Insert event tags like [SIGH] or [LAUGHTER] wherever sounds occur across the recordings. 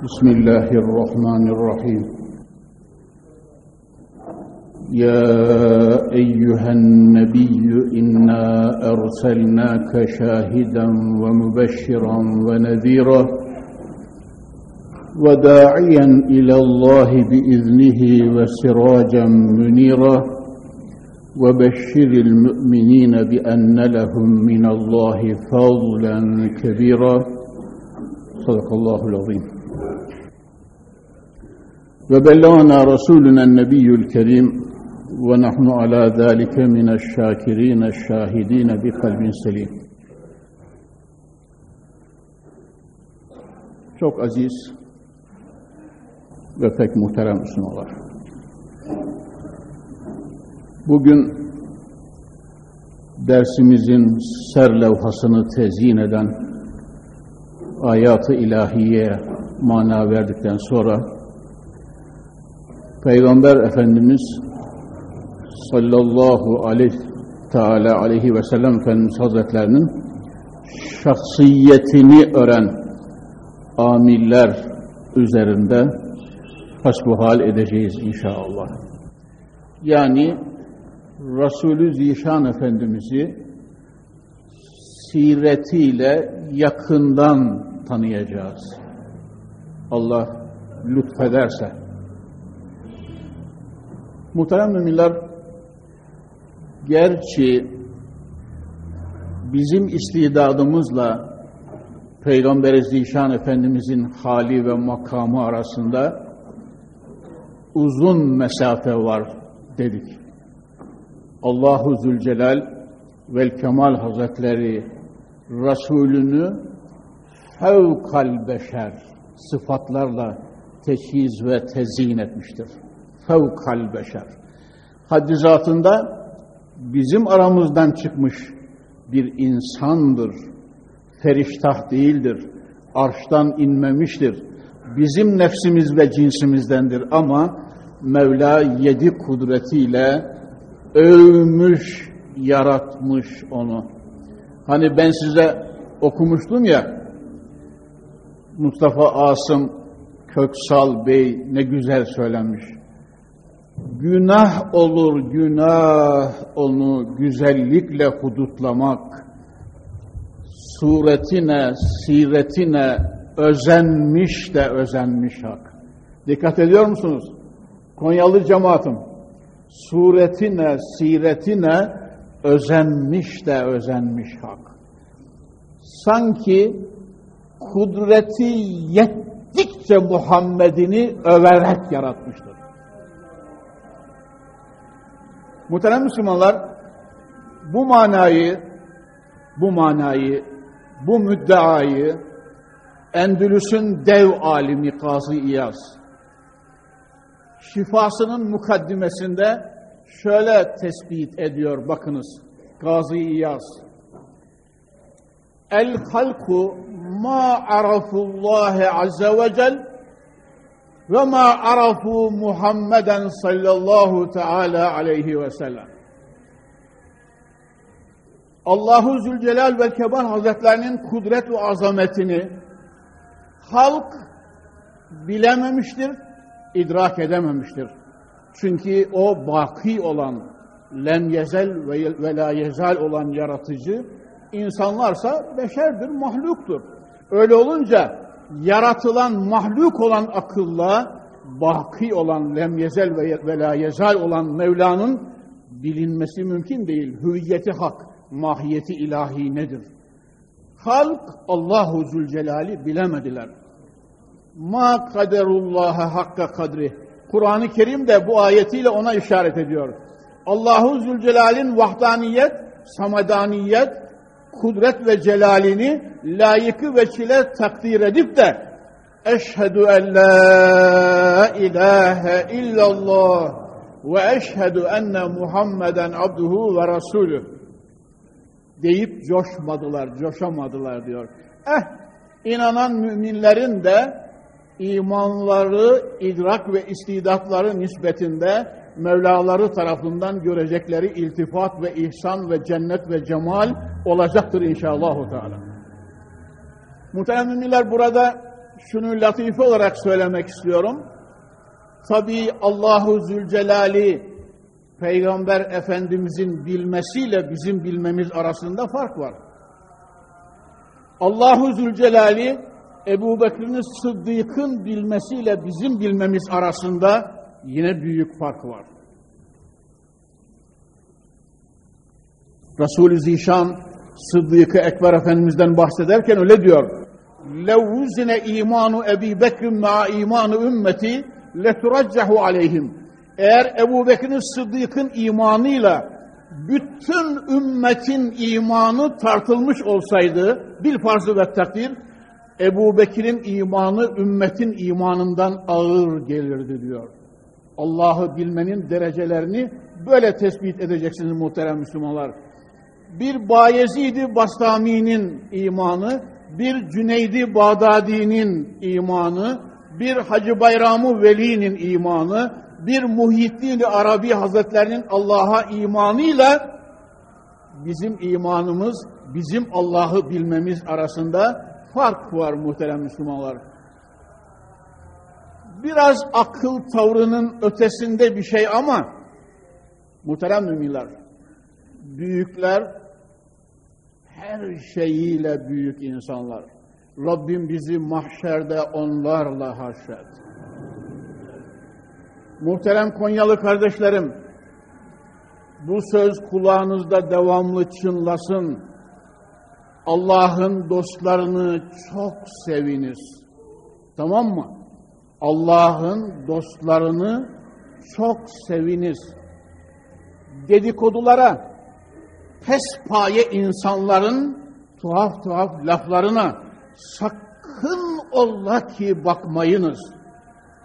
بسم الله الرحمن الرحيم. يا أيها النبي إنا أرسلناك شاهدا ومبشرا ونذيرا وداعيا إلى الله بإذنه وسراجا منيرا. وبشر المؤمنين بأن لهم من الله فضلا كبيرا. صدق الله العظيم. وبلغنا رسولنا النبي الكريم ونحن على ذلك من الشاكرين الشاهدين بقلب سليم Çok aziz ve pek muhterem Müslümanlar. Bugün dersimizin serlevhasını tezyin eden ayat-ı ilahiye mana verdikten sonra Peygamber Efendimiz sallallahu aleyhi teala aleyhi ve sellem Efendimiz Hazretlerinin şahsiyetini öğren amiller üzerinde hasbuhal edeceğiz inşallah. Yani Resulü Zişan Efendimiz'i siretiyle yakından tanıyacağız. Allah lütfederse. Muhterem müminler, gerçi bizim istidadımızla Peygamber-i Zişan Efendimizin hali ve makamı arasında uzun mesafe var dedik. Allahu Zülcelal vel Kemal Hazretleri Resulünü fevkal beşer sıfatlarla teşhiz ve tezyin etmiştir. Fevkal beşer. Haddi zatında bizim aramızdan çıkmış bir insandır. Feriştah değildir. Arştan inmemiştir. Bizim nefsimiz ve cinsimizdendir ama Mevla yedi kudretiyle övmüş, yaratmış onu. Hani ben size okumuştum ya, Mustafa Asım Köksal Bey ne güzel söylenmiş. Günah olur günah onu güzellikle hudutlamak, suretine, siretine özenmiş de özenmiş hak. Dikkat ediyor musunuz? Konyalı cemaatim, suretine, siretine özenmiş de özenmiş hak. Sanki kudreti yettikçe Muhammed'ini överek yaratmıştır. Muhterem Müslümanlar, bu manayı, bu manayı, bu müddeayı Endülüs'ün dev alimi Kazı İyaz, şifasının mukaddimesinde şöyle tespit ediyor bakınız Gazi İyaz. El halku ma arafullahi azze ve cel ve ma arafu Muhammeden sallallahu teala aleyhi ve sellem. Allahu Zülcelal ve Kemal Hazretlerinin kudret ve azametini halk bilememiştir, idrak edememiştir. Çünkü o baki olan, lem yezel ve, la yezal olan yaratıcı, insanlarsa beşerdir, mahluktur. Öyle olunca yaratılan, mahluk olan akılla, baki olan, lem yezel ve, ve la olan Mevla'nın bilinmesi mümkün değil. Hüviyeti hak, mahiyeti ilahi nedir? Halk Allahu Zülcelal'i bilemediler. Ma kaderullaha hakka kadri. Kur'an-ı Kerim de bu ayetiyle ona işaret ediyor. Allahu Zülcelal'in vahdaniyet, samadaniyet, kudret ve celalini layıkı ve çile takdir edip de Eşhedü en la ilahe illallah ve eşhedü enne Muhammeden abduhu ve rasulü deyip coşmadılar, coşamadılar diyor. Eh, inanan müminlerin de imanları, idrak ve istidatları nispetinde Mevlaları tarafından görecekleri iltifat ve ihsan ve cennet ve cemal olacaktır inşallah. Teala. Muhterem burada şunu latife olarak söylemek istiyorum. Tabi Allahu Zülcelali Peygamber Efendimizin bilmesiyle bizim bilmemiz arasında fark var. Allahu Zülcelali Ebu Bekir'in Sıddık'ın bilmesiyle bizim bilmemiz arasında yine büyük fark var. Resul-i Zişan Sıddık-ı Ekber Efendimiz'den bahsederken öyle diyor. Levvuzine imanu Ebi Bekir ma imanu ümmeti leturaccahu aleyhim. Eğer Ebu Bekir'in Sıddık'ın imanıyla bütün ümmetin imanı tartılmış olsaydı bil farzı ve takdir Ebu Bekir'in imanı ümmetin imanından ağır gelirdi diyor. Allah'ı bilmenin derecelerini böyle tespit edeceksiniz muhterem Müslümanlar. Bir Bayezid-i Bastami'nin imanı, bir Cüneydi Bağdadi'nin imanı, bir Hacı Bayramı Veli'nin imanı, bir Muhyiddin Arabi Hazretlerinin Allah'a imanıyla bizim imanımız, bizim Allah'ı bilmemiz arasında fark var muhterem Müslümanlar. Biraz akıl tavrının ötesinde bir şey ama muhterem müminler, büyükler her şeyiyle büyük insanlar. Rabbim bizi mahşerde onlarla haşret. Muhterem Konyalı kardeşlerim, bu söz kulağınızda devamlı çınlasın. Allah'ın dostlarını çok seviniz. Tamam mı? Allah'ın dostlarını çok seviniz. Dedikodulara, pespaye insanların tuhaf tuhaf laflarına sakın ola ki bakmayınız.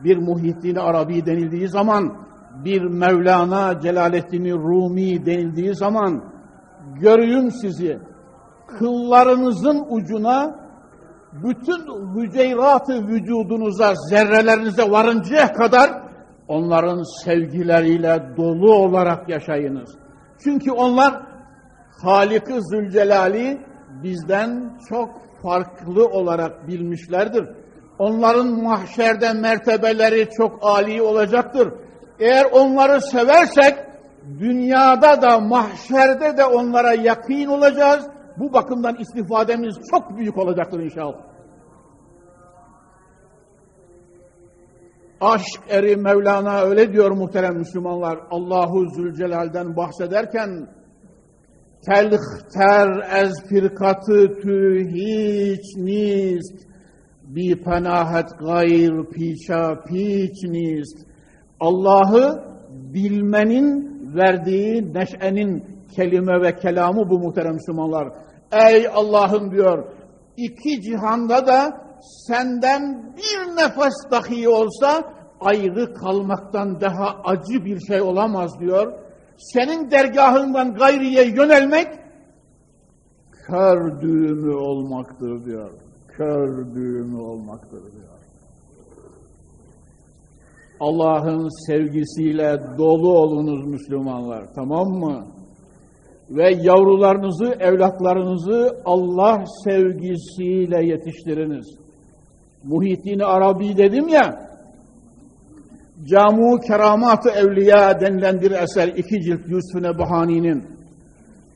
Bir Muhyiddin Arabi denildiği zaman, bir Mevlana Celaleddin Rumi denildiği zaman, görüyüm sizi, kıllarınızın ucuna bütün hüceyratı vücudunuza, zerrelerinize varıncaya kadar onların sevgileriyle dolu olarak yaşayınız. Çünkü onlar Halik-i Zülcelal'i bizden çok farklı olarak bilmişlerdir. Onların mahşerde mertebeleri çok âli olacaktır. Eğer onları seversek dünyada da mahşerde de onlara yakın olacağız bu bakımdan istifademiz çok büyük olacaktır inşallah. Aşk eri Mevlana öyle diyor muhterem Müslümanlar. Allahu Zülcelal'den bahsederken telhter ez firkatı tü hiç nist bi penahet gayr piça piç nist Allah'ı bilmenin verdiği neşenin kelime ve kelamı bu muhterem Müslümanlar. Ey Allah'ım diyor, iki cihanda da senden bir nefes dahi olsa ayrı kalmaktan daha acı bir şey olamaz diyor. Senin dergahından gayriye yönelmek kör düğümü olmaktır diyor. Kör düğümü olmaktır diyor. Allah'ın sevgisiyle dolu olunuz Müslümanlar tamam mı? Ve yavrularınızı, evlatlarınızı Allah sevgisiyle yetiştiriniz. Muhittin Arabi dedim ya, Camu Keramat-ı Evliya denilen bir eser, iki cilt Yusuf Nebahani'nin,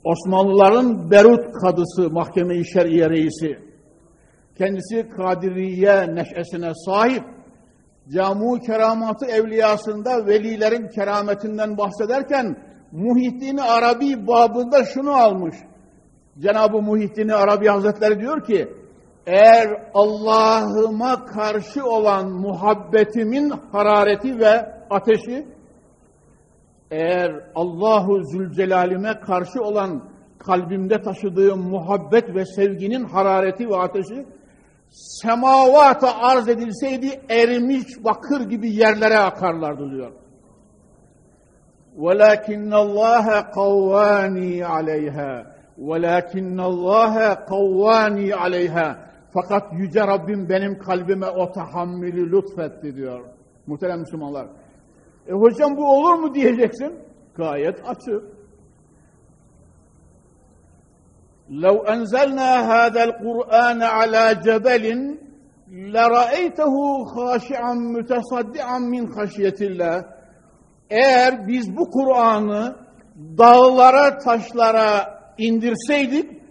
Osmanlıların Berut Kadısı, Mahkeme-i Şer'iye Reisi, kendisi Kadiriye neşesine sahip, Camu Keramat-ı Evliyasında velilerin kerametinden bahsederken, Muhittin Arabi babında şunu almış. Cenab-ı Muhittin Arabi Hazretleri diyor ki, eğer Allah'ıma karşı olan muhabbetimin harareti ve ateşi, eğer Allahu Zülcelal'ime karşı olan kalbimde taşıdığım muhabbet ve sevginin harareti ve ateşi, semavata arz edilseydi erimiş bakır gibi yerlere akarlardı diyor. وَلَكِنَّ اللّٰهَ قَوَّانِي عَلَيْهَا وَلَكِنَّ اللّٰهَ قَوَّانِي عَلَيْهَا Fakat Yüce Rabbim benim kalbime o tahammülü lütfetti diyor. Muhterem Müslümanlar. E hocam bu olur mu diyeceksin? Gayet açık. لو أنزلنا هذا القرآن على جبل لرأيته خاشعا متصدعا من خشية الله eğer biz bu Kur'an'ı dağlara, taşlara indirseydik,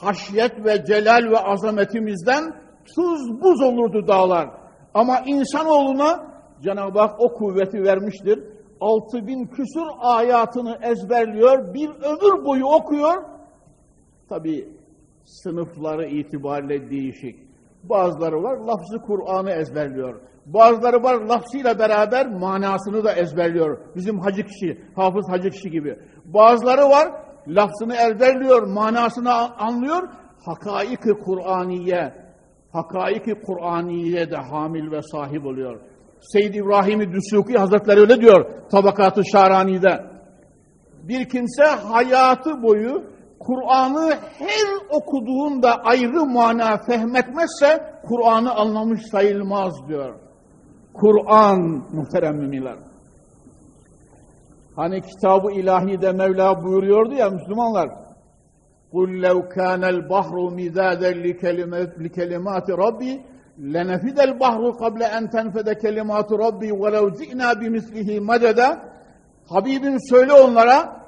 haşyet ve celal ve azametimizden tuz buz olurdu dağlar. Ama insanoğluna Cenab-ı Hak o kuvveti vermiştir. Altı bin küsur ayatını ezberliyor, bir ömür boyu okuyor. Tabi sınıfları itibariyle değişik. Bazıları var lafzı Kur'an'ı ezberliyor. Bazıları var lafzıyla beraber manasını da ezberliyor. Bizim hacı kişi, hafız hacı kişi gibi. Bazıları var lafzını ezberliyor, manasını anlıyor. Hakaiki Kur'aniye, hakaiki Kur'aniye de hamil ve sahip oluyor. Seyyid İbrahim-i Düsuki Hazretleri öyle diyor Tabakat-ı Şarani'de. Bir kimse hayatı boyu Kur'an'ı her okuduğunda ayrı mana fehmetmezse Kur'an'ı anlamış sayılmaz diyor. Kur'an muhterem müminler. Hani kitabı ilahide Mevla buyuruyordu ya Müslümanlar. قُلْ لَوْ كَانَ الْبَحْرُ مِدَادًا لِكَلِمَاتِ رَبِّي لَنَفِدَ الْبَحْرُ قَبْلَ أَنْ تَنْفَدَ كَلِمَاتُ رَبِّي وَلَوْ جِئْنَا بِمِثْلِهِ مَدَدًا Habibim söyle onlara,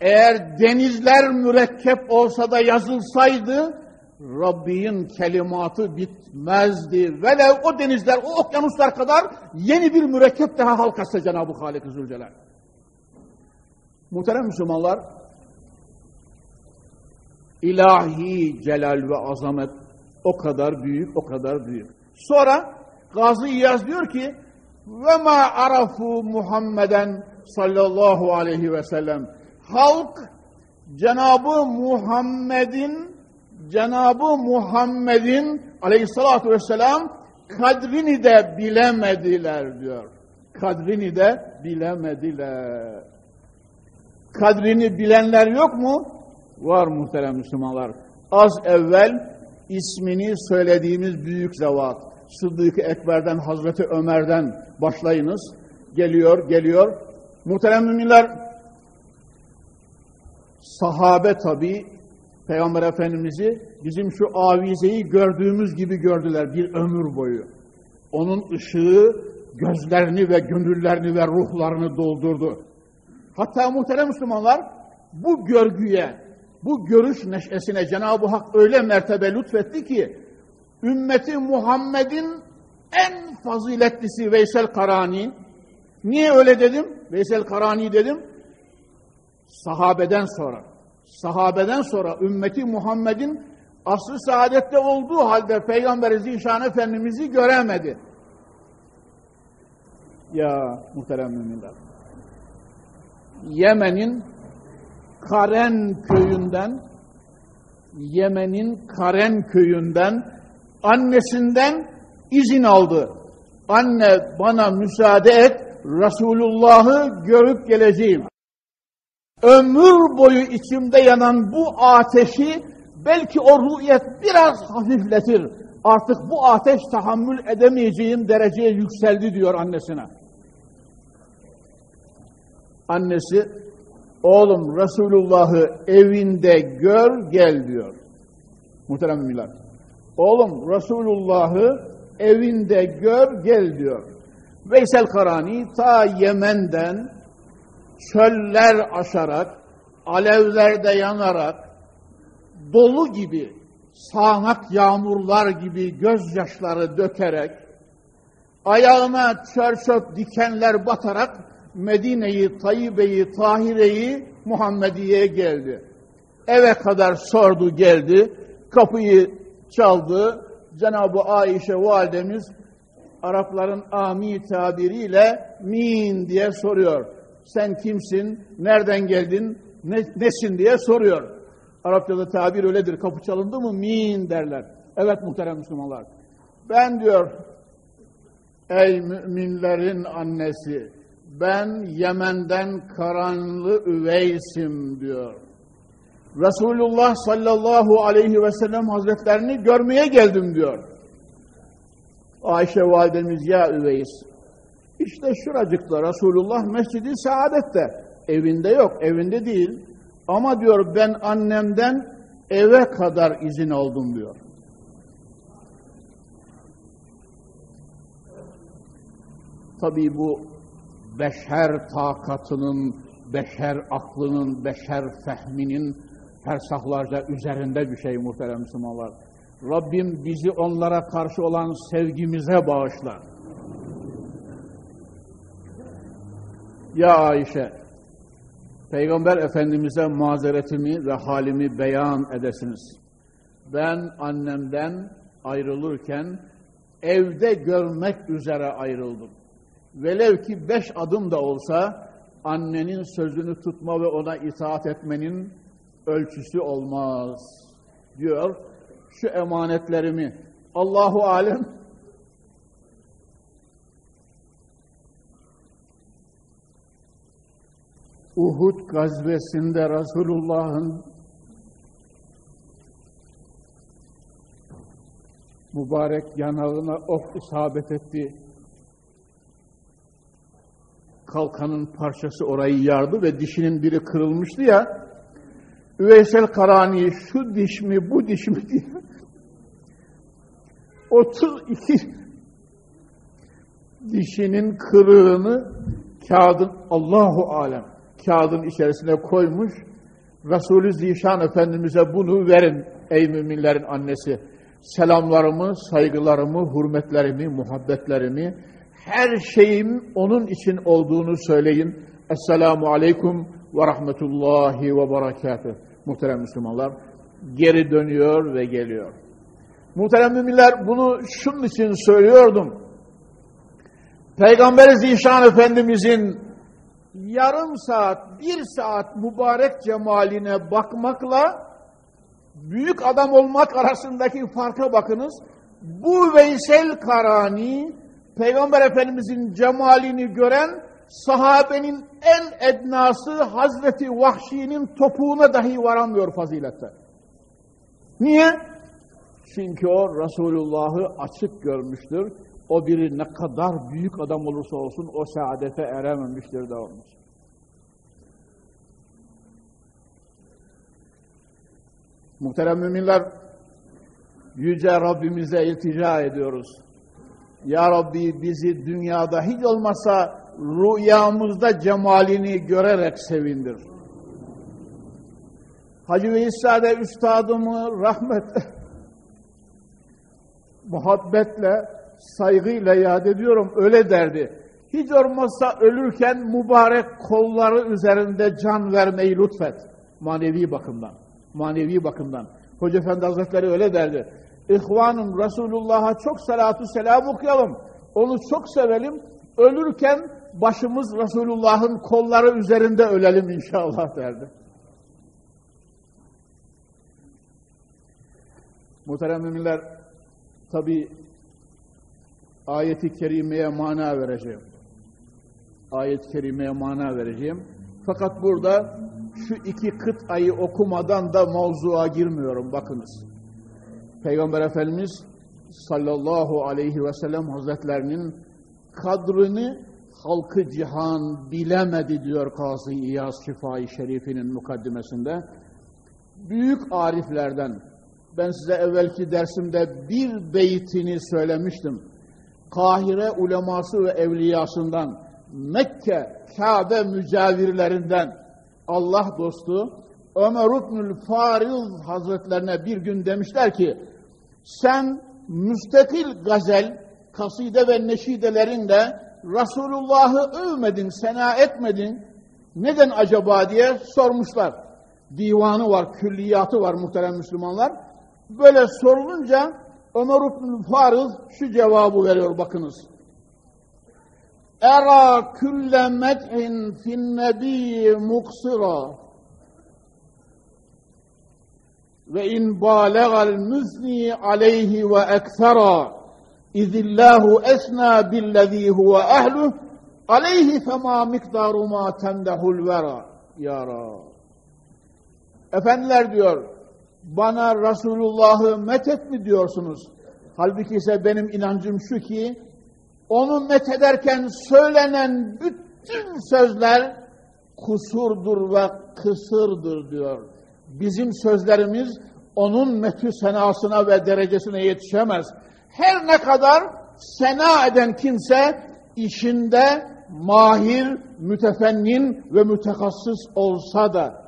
eğer denizler mürekkep olsa da yazılsaydı, Rabbin kelimatı bitmezdi. Velev o denizler, o okyanuslar kadar yeni bir mürekkep daha halkası Cenab-ı Halik-i Zülcelal. Muhterem Müslümanlar, ilahi celal ve azamet o kadar büyük, o kadar büyük. Sonra Gazi İyaz diyor ki, ve ma arafu Muhammeden sallallahu aleyhi ve sellem. Halk Cenabı Muhammed'in Cenabı Muhammed'in aleyhissalatu vesselam kadrini de bilemediler diyor. Kadrini de bilemediler. Kadrini bilenler yok mu? Var muhterem Müslümanlar. Az evvel ismini söylediğimiz büyük zevat, Sıddık-ı Ekber'den, Hazreti Ömer'den başlayınız. Geliyor, geliyor. Muhterem müminler, sahabe tabi Peygamber Efendimiz'i bizim şu avizeyi gördüğümüz gibi gördüler bir ömür boyu. Onun ışığı gözlerini ve gönüllerini ve ruhlarını doldurdu. Hatta muhterem Müslümanlar bu görgüye, bu görüş neşesine Cenab-ı Hak öyle mertebe lütfetti ki ümmeti Muhammed'in en faziletlisi Veysel Karani. Niye öyle dedim? Veysel Karani dedim. Sahabeden sonra sahabeden sonra ümmeti Muhammed'in aslı saadette olduğu halde Peygamber Zişan Efendimiz'i göremedi. Ya muhterem müminler. Yemen'in Karen köyünden Yemen'in Karen köyünden annesinden izin aldı. Anne bana müsaade et Resulullah'ı görüp geleceğim ömür boyu içimde yanan bu ateşi belki o ruhiyet biraz hafifletir. Artık bu ateş tahammül edemeyeceğim dereceye yükseldi diyor annesine. Annesi, oğlum Resulullah'ı evinde gör gel diyor. Muhterem müminler. Oğlum Resulullah'ı evinde gör gel diyor. Veysel Karani ta Yemen'den çöller aşarak, alevlerde yanarak, dolu gibi, sağanak yağmurlar gibi gözyaşları dökerek, ayağına çöp dikenler batarak Medine'yi, Tayyibe'yi, Tahire'yi Muhammediye'ye geldi. Eve kadar sordu geldi, kapıyı çaldı. Cenab-ı Ayşe validemiz Arapların ami tabiriyle min diye soruyor sen kimsin, nereden geldin, ne, nesin diye soruyor. Arapçada tabir öyledir. Kapı çalındı mı min derler. Evet muhterem Müslümanlar. Ben diyor ey müminlerin annesi ben Yemen'den Karanlı Üveys'im diyor. Resulullah sallallahu aleyhi ve sellem hazretlerini görmeye geldim diyor. Ayşe validemiz ya Üveys işte şuracıkta Resulullah Mescidi Saadet'te evinde yok evinde değil ama diyor ben annemden eve kadar izin aldım diyor. Tabii bu beşer takatının, beşer aklının, beşer fehminin fersahlarca üzerinde bir şey muhterem Müslümanlar. Rabbim bizi onlara karşı olan sevgimize bağışlar. Ya Ayşe, Peygamber Efendimiz'e mazeretimi ve halimi beyan edesiniz. Ben annemden ayrılırken evde görmek üzere ayrıldım. Velev ki beş adım da olsa annenin sözünü tutma ve ona itaat etmenin ölçüsü olmaz diyor. Şu emanetlerimi Allahu alem Uhud gazvesinde Resulullah'ın mübarek yanağına ok isabet etti. Kalkanın parçası orayı yardı ve dişinin biri kırılmıştı ya. Üveysel Karani şu diş mi bu diş mi diye 32 dişinin kırığını kağıdın Allahu alem kağıdın içerisine koymuş. Resulü Zişan Efendimiz'e bunu verin ey müminlerin annesi. Selamlarımı, saygılarımı, hürmetlerimi, muhabbetlerimi, her şeyim onun için olduğunu söyleyin. Esselamu Aleyküm ve Rahmetullahi ve Berekatuhu. Muhterem Müslümanlar, geri dönüyor ve geliyor. Muhterem müminler, bunu şunun için söylüyordum. Peygamber Zişan Efendimizin yarım saat, bir saat mübarek cemaline bakmakla büyük adam olmak arasındaki farka bakınız. Bu Veysel Karani, Peygamber Efendimizin cemalini gören sahabenin en ednası Hazreti Vahşi'nin topuğuna dahi varamıyor fazilette. Niye? Çünkü o Resulullah'ı açık görmüştür o biri ne kadar büyük adam olursa olsun o saadete erememiştir de olmuş. Muhterem müminler, Yüce Rabbimize iltica ediyoruz. Ya Rabbi bizi dünyada hiç olmasa rüyamızda cemalini görerek sevindir. Hacı Veysade Üstadımı rahmet, [LAUGHS] muhabbetle saygıyla yad ediyorum öyle derdi. Hiç olmazsa ölürken mübarek kolları üzerinde can vermeyi lütfet. Manevi bakımdan. Manevi bakımdan. Hoca Efendi Hazretleri öyle derdi. İhvanım Resulullah'a çok salatu selam okuyalım. Onu çok sevelim. Ölürken başımız Resulullah'ın kolları üzerinde ölelim inşallah derdi. Muhterem müminler, tabi ayeti kerimeye mana vereceğim. Ayet-i kerimeye mana vereceğim. Fakat burada şu iki kıt ayı okumadan da mevzuğa girmiyorum bakınız. Peygamber Efendimiz sallallahu aleyhi ve sellem hazretlerinin kadrini halkı cihan bilemedi diyor Kazı İyaz Şifai Şerif'inin mukaddimesinde. Büyük ariflerden ben size evvelki dersimde bir beytini söylemiştim. Kahire uleması ve evliyasından, Mekke, Kabe mücavirlerinden Allah dostu Ömer İbnül Fariz Hazretlerine bir gün demişler ki sen müstakil gazel, kaside ve neşidelerinde Resulullah'ı övmedin, sena etmedin. Neden acaba diye sormuşlar. Divanı var, külliyatı var muhterem Müslümanlar. Böyle sorulunca Ömer Farız şu cevabı veriyor bakınız. Era külle med'in fin nebiyyi muksira ve in bâlegal müzni aleyhi ve ekthera İzillahu esna billezî huve ehluh aleyhi fema miktaru ma tendehul vera. Ya. Efendiler diyor, bana Resulullah'ı methet mi diyorsunuz? Halbuki ise benim inancım şu ki, onu methederken söylenen bütün sözler kusurdur ve kısırdır diyor. Bizim sözlerimiz onun metü senasına ve derecesine yetişemez. Her ne kadar sena eden kimse işinde mahir, mütefennin ve mütekassıs olsa da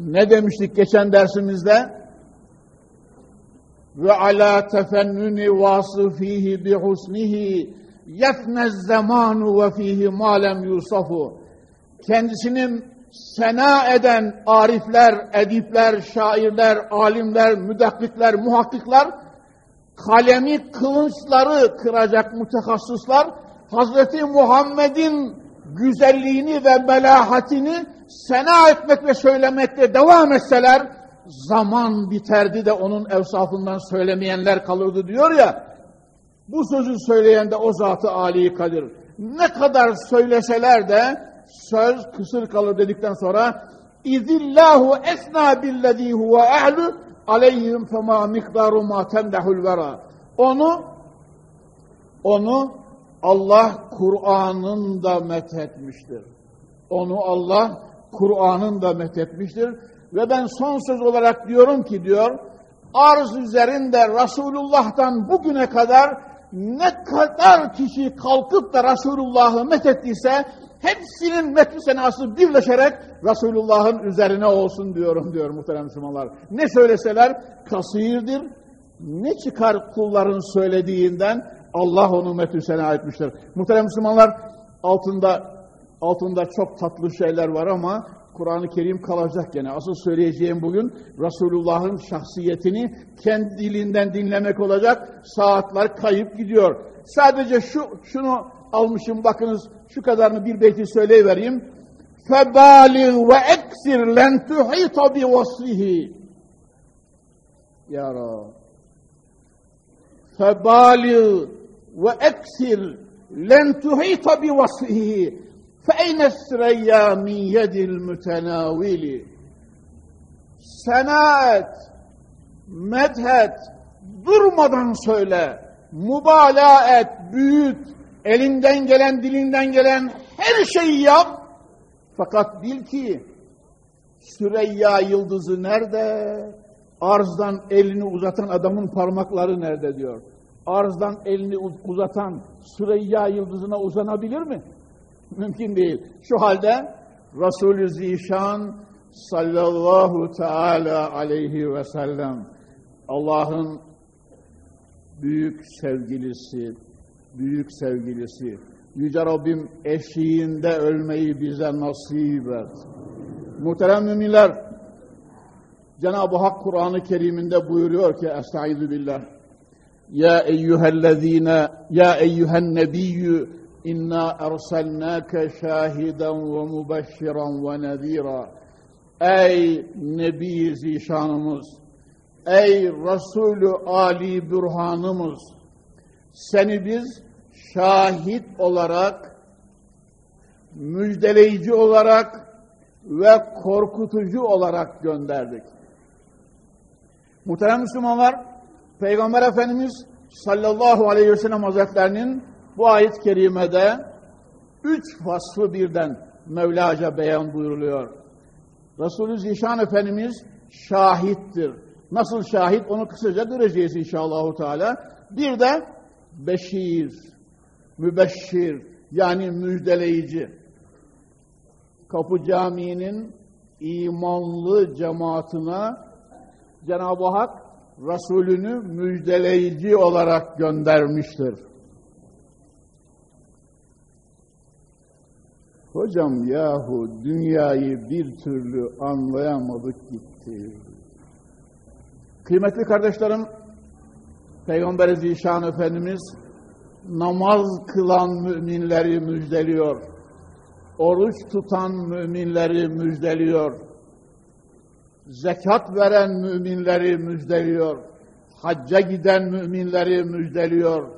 ne demiştik geçen dersimizde? Ve ala tefennuni vasıfihi bi husnihi yefnez zamanu ve fihi malem yusafu. Kendisinin sena eden arifler, edipler, şairler, alimler, müdakkikler, muhakkikler, kalemi kılınçları kıracak mütehassıslar, Hazreti Muhammed'in güzelliğini ve belahatini sena etmek ve söylemekte devam etseler, zaman biterdi de onun evsafından söylemeyenler kalırdı diyor ya, bu sözü söyleyen de o zatı Ali Kadir. Ne kadar söyleseler de söz kısır kalır dedikten sonra İzillahu esna billezî huve ehlu aleyhim fema miktaru ma tendehul vera. Onu onu Allah Kur'an'ında methetmiştir. Onu Allah Kur'an'ında methetmiştir. Ve ben son söz olarak diyorum ki diyor, arz üzerinde Resulullah'tan bugüne kadar ne kadar kişi kalkıp da Resulullah'ı methettiyse hepsinin metni senası birleşerek Resulullah'ın üzerine olsun diyorum diyor muhterem Müslümanlar. Ne söyleseler kasirdir, ne çıkar kulların söylediğinden Allah onu metü sena etmiştir. Muhterem Müslümanlar altında altında çok tatlı şeyler var ama Kur'an-ı Kerim kalacak gene. Asıl söyleyeceğim bugün Resulullah'ın şahsiyetini kendi dilinden dinlemek olacak. Saatler kayıp gidiyor. Sadece şu şunu almışım bakınız şu kadarını bir beyti söyleyivereyim. Febalig ve eksir len tuhita bi vasfihi. Ya Rab. Febalig ve eksir len tuhita bi vasfihi. فَاَيْنَ السْرَيَّا مِنْ يَدِ الْمُتَنَاوِلِ Sena et, medhet, durmadan söyle, mübalağa et, büyüt, elinden gelen, dilinden gelen her şeyi yap. Fakat bil ki Süreyya yıldızı nerede? Arzdan elini uzatan adamın parmakları nerede diyor. Arzdan elini uzatan Süreyya yıldızına uzanabilir mi? Mümkün değil. Şu halde Resulü Zişan sallallahu teala aleyhi ve sellem Allah'ın büyük sevgilisi, büyük sevgilisi. Yüce Rabbim eşiğinde ölmeyi bize nasip et. Muhterem müminler, Cenab-ı Hak Kur'an-ı Kerim'inde buyuruyor ki Estaizu billah Ya eyyühellezine Ya eyyühen nebiyyü Şahiden ve mübeşşiran ve nezîrâ Ey Nebi Zişanımız, ey Resulü Ali Bürhanımız, seni biz şahit olarak, müjdeleyici olarak ve korkutucu olarak gönderdik. Muhterem Müslümanlar, Peygamber Efendimiz sallallahu aleyhi ve sellem hazretlerinin bu ayet-i kerimede üç vasfı birden Mevlaca beyan buyuruluyor. Resulü Zişan Efendimiz şahittir. Nasıl şahit onu kısaca göreceğiz inşallah. Teala. Bir de beşir, mübeşşir yani müjdeleyici. Kapı Camii'nin imanlı cemaatine Cenab-ı Hak Resulünü müjdeleyici olarak göndermiştir. Hocam yahu dünyayı bir türlü anlayamadık gitti. Kıymetli kardeşlerim, Peygamber Zişan Efendimiz namaz kılan müminleri müjdeliyor. Oruç tutan müminleri müjdeliyor. Zekat veren müminleri müjdeliyor. hacca giden müminleri müjdeliyor.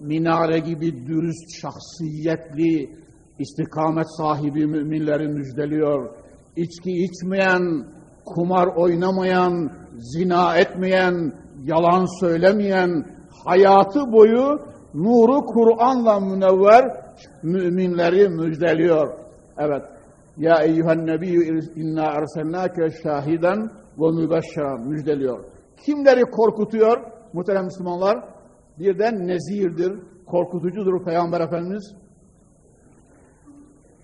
Minare gibi dürüst, şahsiyetli, istikamet sahibi müminleri müjdeliyor. İçki içmeyen, kumar oynamayan, zina etmeyen, yalan söylemeyen, hayatı boyu nuru Kur'an'la münevver müminleri müjdeliyor. Evet. Ya eyyühen nebiyyü inna erselnâke şahiden ve mübeşşera müjdeliyor. Kimleri korkutuyor muhterem Müslümanlar? Birden nezirdir, korkutucudur Peygamber Efendimiz.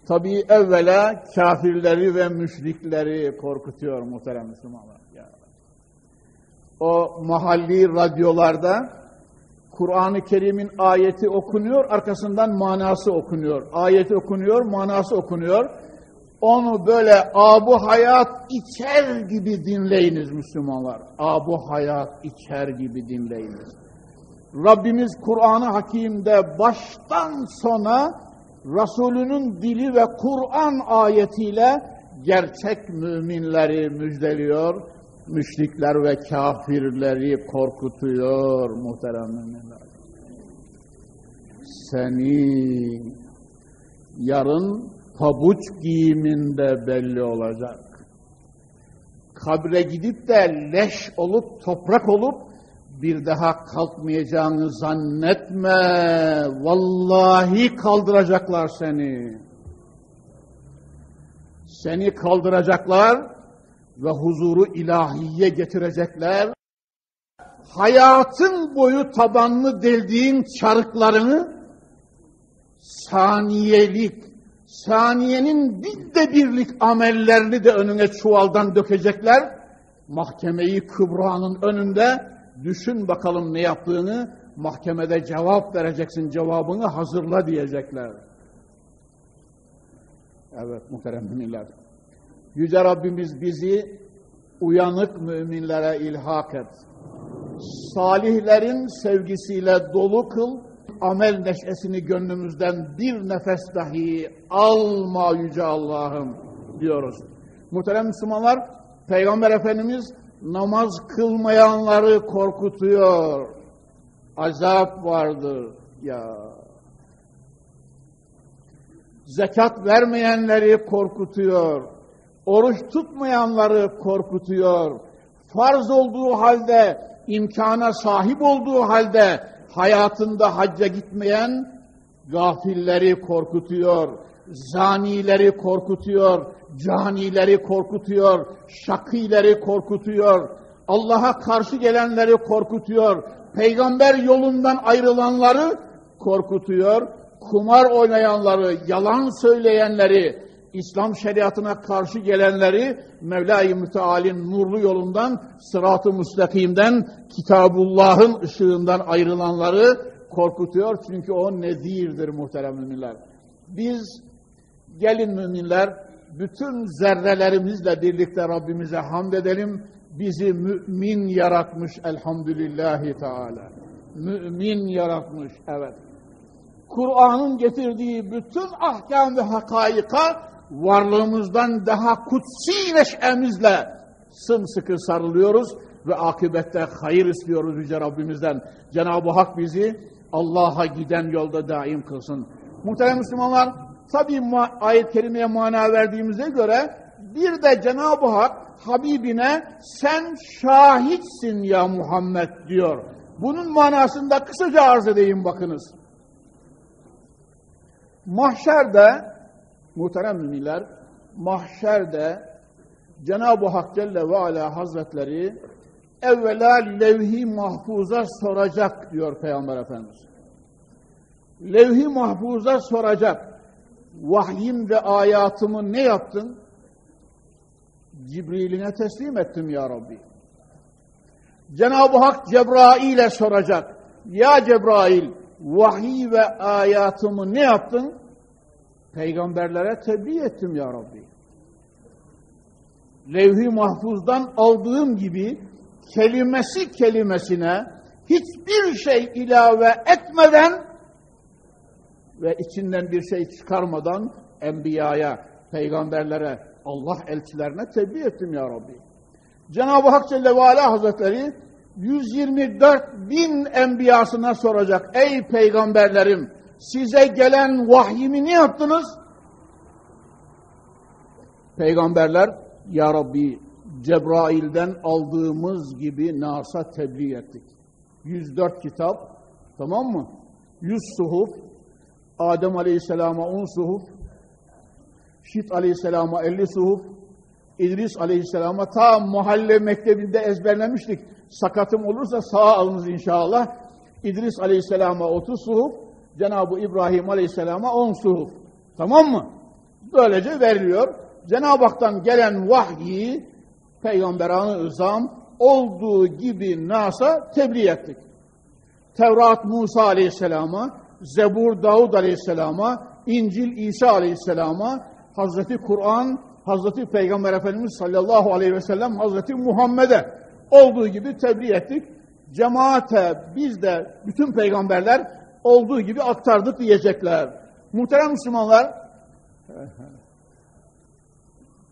Tabi evvela kafirleri ve müşrikleri korkutuyor muhterem Müslümanlar. O mahalli radyolarda Kur'an-ı Kerim'in ayeti okunuyor, arkasından manası okunuyor. Ayeti okunuyor, manası okunuyor. Onu böyle abu hayat içer gibi dinleyiniz Müslümanlar. Abu hayat içer gibi dinleyiniz. Rabbimiz Kur'an-ı Hakim'de baştan sona Resulünün dili ve Kur'an ayetiyle gerçek müminleri müjdeliyor, müşrikler ve kafirleri korkutuyor muhterem müminler. Seni yarın pabuç giyiminde belli olacak. Kabre gidip de leş olup, toprak olup bir daha kalkmayacağını zannetme. Vallahi kaldıracaklar seni. Seni kaldıracaklar ve huzuru ilahiye getirecekler. Hayatın boyu tabanını deldiğin çarıklarını saniyelik, saniyenin binde birlik amellerini de önüne çuvaldan dökecekler. Mahkemeyi Kübra'nın önünde düşün bakalım ne yaptığını, mahkemede cevap vereceksin, cevabını hazırla diyecekler. Evet muhterem müminler. Yüce Rabbimiz bizi uyanık müminlere ilhak et. Salihlerin sevgisiyle dolu kıl, amel neşesini gönlümüzden bir nefes dahi alma Yüce Allah'ım diyoruz. Muhterem Müslümanlar, Peygamber Efendimiz namaz kılmayanları korkutuyor. Azap vardır ya. Zekat vermeyenleri korkutuyor. Oruç tutmayanları korkutuyor. Farz olduğu halde, imkana sahip olduğu halde hayatında hacca gitmeyen gafilleri korkutuyor. Zanileri korkutuyor, canileri korkutuyor, şakileri korkutuyor, Allah'a karşı gelenleri korkutuyor, peygamber yolundan ayrılanları korkutuyor, kumar oynayanları, yalan söyleyenleri, İslam şeriatına karşı gelenleri Mevla-i Müteal'in nurlu yolundan, sırat-ı müstakimden, Kitabullah'ın ışığından ayrılanları korkutuyor. Çünkü o nezirdir muhterem müminler. Biz gelin müminler bütün zerrelerimizle birlikte Rabbimize hamd edelim. Bizi mümin yaratmış elhamdülillahi teala. Mümin yaratmış, evet. Kur'an'ın getirdiği bütün ahkam ve hakaika varlığımızdan daha kutsi neşemizle sımsıkı sarılıyoruz ve akibette hayır istiyoruz Yüce Rabbimizden. Cenab-ı Hak bizi Allah'a giden yolda daim kılsın. Muhterem Müslümanlar, tabi ayet-i kerimeye mana verdiğimize göre bir de Cenab-ı Hak Habibine sen şahitsin ya Muhammed diyor. Bunun manasında kısaca arz edeyim bakınız. Mahşerde muhterem müminler mahşerde Cenab-ı Hak Celle ve Ala Hazretleri evvela levh-i mahfuza soracak diyor Peygamber Efendimiz. Levh-i mahfuza soracak. Vahyim ve ayatımı ne yaptın? Cibril'ine teslim ettim ya Rabbi. Cenab-ı Hak Cebrail'e soracak. Ya Cebrail, vahiy ve ayatımı ne yaptın? Peygamberlere tebliğ ettim ya Rabbi. Levh-i mahfuzdan aldığım gibi kelimesi kelimesine hiçbir şey ilave etmeden ve içinden bir şey çıkarmadan enbiyaya, peygamberlere, Allah elçilerine tebliğ ettim ya Rabbi. Cenab-ı Hak Celle ve Ala Hazretleri 124 bin enbiyasına soracak. Ey peygamberlerim size gelen vahyimi ne yaptınız? Peygamberler Ya Rabbi Cebrail'den aldığımız gibi Nas'a tebliğ ettik. 104 kitap tamam mı? 100 suhuf Adem Aleyhisselam'a 10 suhuf Şit Aleyhisselam'a 50 suhuf İdris Aleyhisselam'a ta mahalle mektebinde ezberlemiştik. Sakatım olursa sağ alınız inşallah. İdris Aleyhisselam'a 30 suhuf, Cenab-ı İbrahim Aleyhisselam'a 10 suhuf. Tamam mı? Böylece veriliyor. Cenab-ı Hak'tan gelen vahyi Peygamberan-ı olduğu gibi Nas'a tebliğ ettik. Tevrat Musa Aleyhisselam'a, Zebur Davud Aleyhisselam'a, İncil İsa Aleyhisselam'a, Hazreti Kur'an, Hazreti Peygamber Efendimiz sallallahu aleyhi ve sellem, Hazreti Muhammed'e olduğu gibi tebliğ ettik. Cemaate biz de bütün peygamberler olduğu gibi aktardık diyecekler. Muhterem Müslümanlar,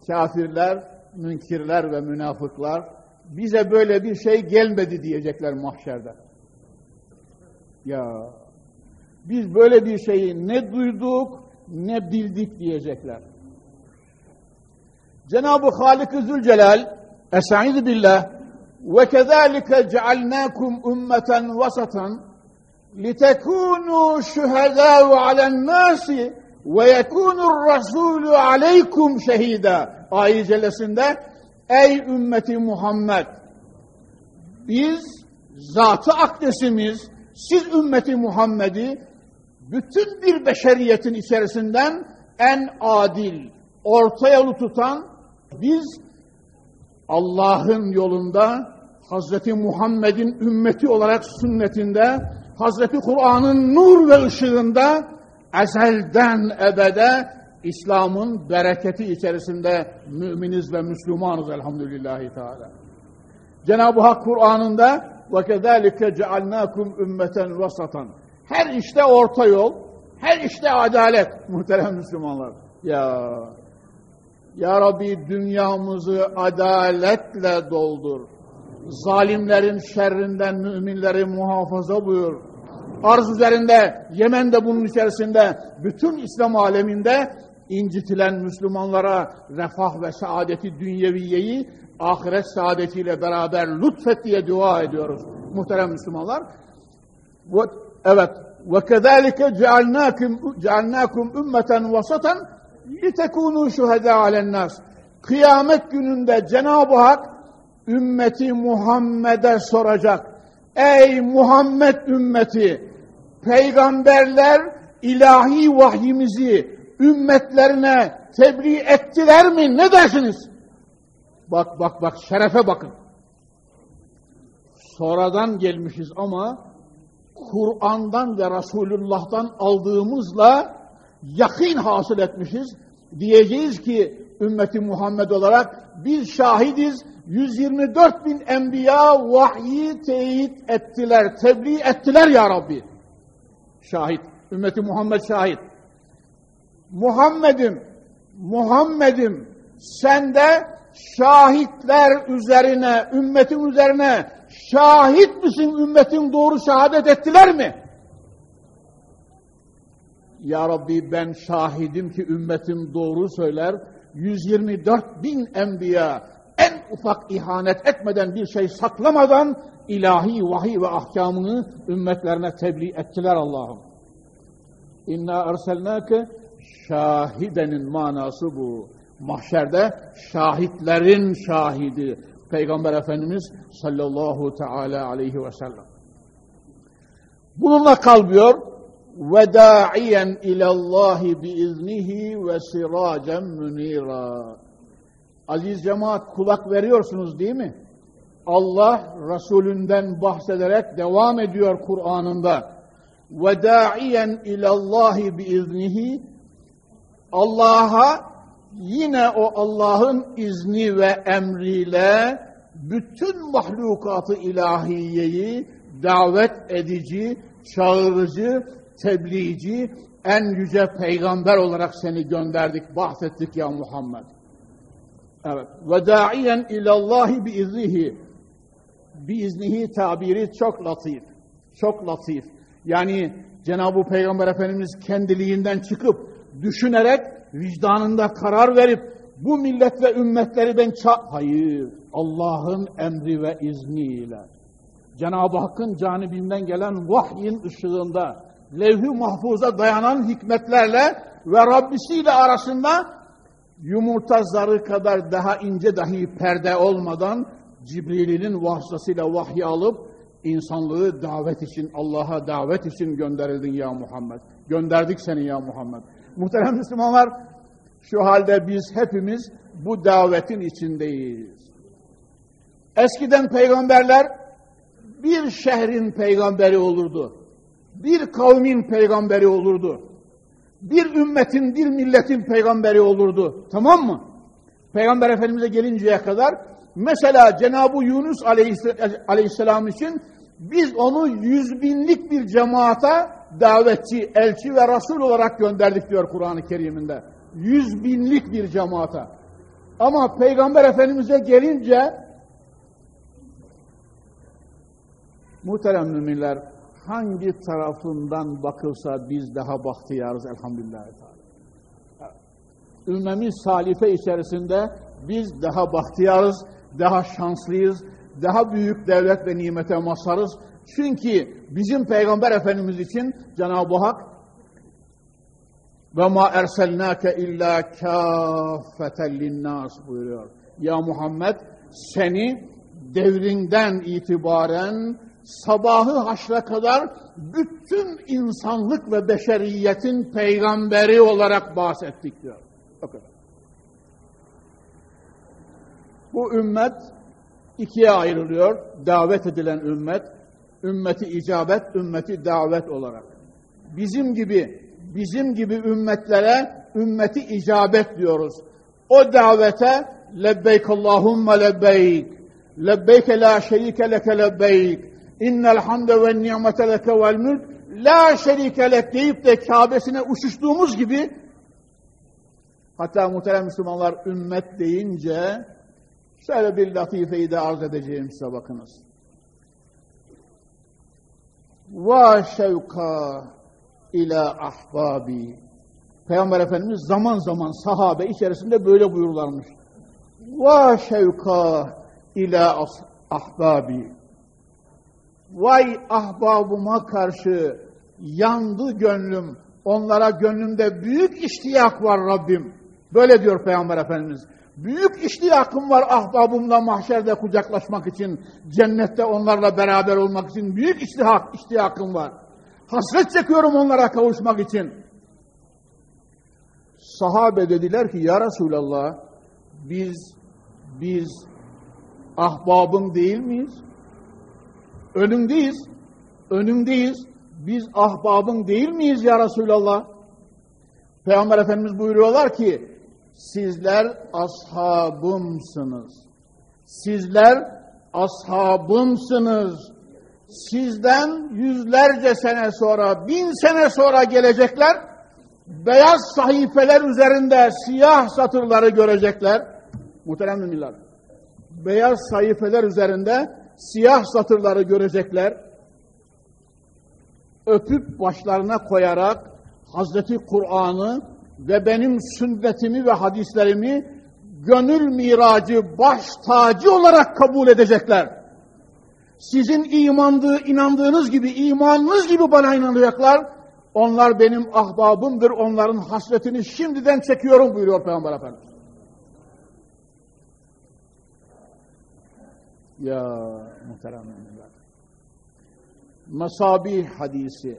kafirler, münkirler ve münafıklar bize böyle bir şey gelmedi diyecekler mahşerde. Ya biz böyle bir şeyi ne duyduk ne bildik diyecekler. Cenab-ı Halik-i Zülcelal Estaizu billah ve kezalike cealnakum ümmeten vasatan litekunu şühedâ'u alen nâsi ve yekunur rasûlü aleykum şehida ayet cellesinde ey ümmeti Muhammed biz zatı akdesimiz siz ümmeti Muhammed'i bütün bir beşeriyetin içerisinden en adil, orta yolu tutan biz Allah'ın yolunda Hazreti Muhammed'in ümmeti olarak sünnetinde Hazreti Kur'an'ın nur ve ışığında ezelden ebede İslam'ın bereketi içerisinde müminiz ve Müslümanız elhamdülillahi teala. Cenab-ı Hak Kur'an'ında وَكَذَٰلِكَ جَعَلْنَاكُمْ ümmeten vasatan. Her işte orta yol, her işte adalet muhterem Müslümanlar. Ya Ya Rabbi dünyamızı adaletle doldur. Zalimlerin şerrinden müminleri muhafaza buyur. Arz üzerinde, Yemen'de bunun içerisinde, bütün İslam aleminde incitilen Müslümanlara refah ve saadeti dünyeviyeyi ahiret saadetiyle beraber lütfet diye dua ediyoruz muhterem Müslümanlar. Evet. Ve kezalike cealnakum cealnakum ümmeten vasatan litekunu şuhada alen nas. Kıyamet gününde Cenab-ı Hak ümmeti Muhammed'e soracak. Ey Muhammed ümmeti peygamberler ilahi vahyimizi ümmetlerine tebliğ ettiler mi? Ne dersiniz? Bak bak bak şerefe bakın. Sonradan gelmişiz ama Kur'an'dan ve Resulullah'tan aldığımızla yakin hasıl etmişiz. Diyeceğiz ki ümmeti Muhammed olarak biz şahidiz. 124 bin enbiya vahyi teyit ettiler, tebliğ ettiler ya Rabbi. Şahit. Ümmeti Muhammed şahit. Muhammed'im, Muhammed'im sende şahitler üzerine, ümmetin üzerine şahit misin ümmetin doğru şehadet ettiler mi? Ya Rabbi ben şahidim ki ümmetim doğru söyler. 124 bin enbiya en ufak ihanet etmeden bir şey saklamadan ilahi vahiy ve ahkamını ümmetlerine tebliğ ettiler Allah'ım. İnna erselnâke şahidenin manası bu. Mahşerde şahitlerin şahidi. Peygamber Efendimiz sallallahu teala aleyhi ve sellem. Bununla kalmıyor. Ve da'iyen ilallahi biiznihi ve siracen münira. Aziz cemaat kulak veriyorsunuz değil mi? Allah Resulünden bahsederek devam ediyor Kur'an'ında. Ve da'iyen ilallahi biiznihi Allah'a yine o Allah'ın izni ve emriyle bütün mahlukatı ilahiyeyi davet edici, çağırıcı, tebliğci, en yüce peygamber olarak seni gönderdik, bahsettik ya Muhammed. Evet. Ve da'iyen ilallahi biiznihi. biiznihi tabiri çok latif. Çok latif. Yani Cenab-ı Peygamber Efendimiz kendiliğinden çıkıp düşünerek vicdanında karar verip bu millet ve ümmetleri ben ça... Hayır. Allah'ın emri ve izniyle. Cenab-ı Hakk'ın canibinden gelen vahyin ışığında levh-i mahfuza dayanan hikmetlerle ve Rabbisiyle arasında yumurta zarı kadar daha ince dahi perde olmadan Cibril'in vasıtasıyla vahyi alıp insanlığı davet için, Allah'a davet için gönderildin ya Muhammed. Gönderdik seni ya Muhammed. Muhterem Müslümanlar, şu halde biz hepimiz bu davetin içindeyiz. Eskiden peygamberler bir şehrin peygamberi olurdu. Bir kavmin peygamberi olurdu. Bir ümmetin, bir milletin peygamberi olurdu. Tamam mı? Peygamber Efendimiz'e gelinceye kadar mesela Cenab-ı Yunus Aleyhisselam için biz onu yüz binlik bir cemaata davetçi, elçi ve Resul olarak gönderdik diyor Kur'an-ı Kerim'inde. Yüz binlik bir cemaata. Ama Peygamber Efendimiz'e gelince muhterem müminler hangi tarafından bakılsa biz daha bahtiyarız elhamdülillah. Ümmemiz salife içerisinde biz daha bahtiyarız, daha şanslıyız, daha büyük devlet ve nimete mazharız. Çünkü bizim Peygamber Efendimiz için Cenab-ı Hak ve ma erselnake illa kâffeten linnas buyuruyor. Ya Muhammed seni devrinden itibaren sabahı haşra kadar bütün insanlık ve beşeriyetin peygamberi olarak bahsettik diyor. O. Bu ümmet ikiye ayrılıyor. Davet edilen ümmet, ümmeti icabet, ümmeti davet olarak. Bizim gibi, bizim gibi ümmetlere ümmeti icabet diyoruz. O davete lebbeyk Allahümme lebbeyk, lebbeyke la şerike leke lebbeyk, innel hamde ve nimete leke vel mülk, la şerike lek deyip de Kabe'sine uçuştuğumuz gibi hatta muhterem Müslümanlar ümmet deyince Şöyle bir latifeyi de arz edeceğim size bakınız. Va şevka ila ahbabi. Peygamber Efendimiz zaman zaman sahabe içerisinde böyle buyurlarmış. Va şevka ila ahbabi. Vay ahbabıma karşı yandı gönlüm. Onlara gönlümde büyük iştiyak var Rabbim. Böyle diyor Peygamber Efendimiz. Büyük iştiyakım var ahbabımla mahşerde kucaklaşmak için, cennette onlarla beraber olmak için büyük iştihak, iştiyakım var. Hasret çekiyorum onlara kavuşmak için. Sahabe dediler ki ya Resulallah biz biz ahbabım değil miyiz? Önündeyiz. Önündeyiz. Biz ahbabın değil miyiz ya Resulallah? Peygamber Efendimiz buyuruyorlar ki sizler ashabımsınız. Sizler ashabımsınız. Sizden yüzlerce sene sonra, bin sene sonra gelecekler, beyaz sahifeler üzerinde siyah satırları görecekler. Muhterem müminler. Beyaz sahifeler üzerinde siyah satırları görecekler. Öpüp başlarına koyarak Hazreti Kur'an'ı ve benim sünnetimi ve hadislerimi gönül miracı, baş tacı olarak kabul edecekler. Sizin imandığı, inandığınız gibi, imanınız gibi bana inanacaklar. Onlar benim ahbabımdır, onların hasretini şimdiden çekiyorum buyuruyor Peygamber Efendimiz. Ya muhterem müminler. Mesabih hadisi.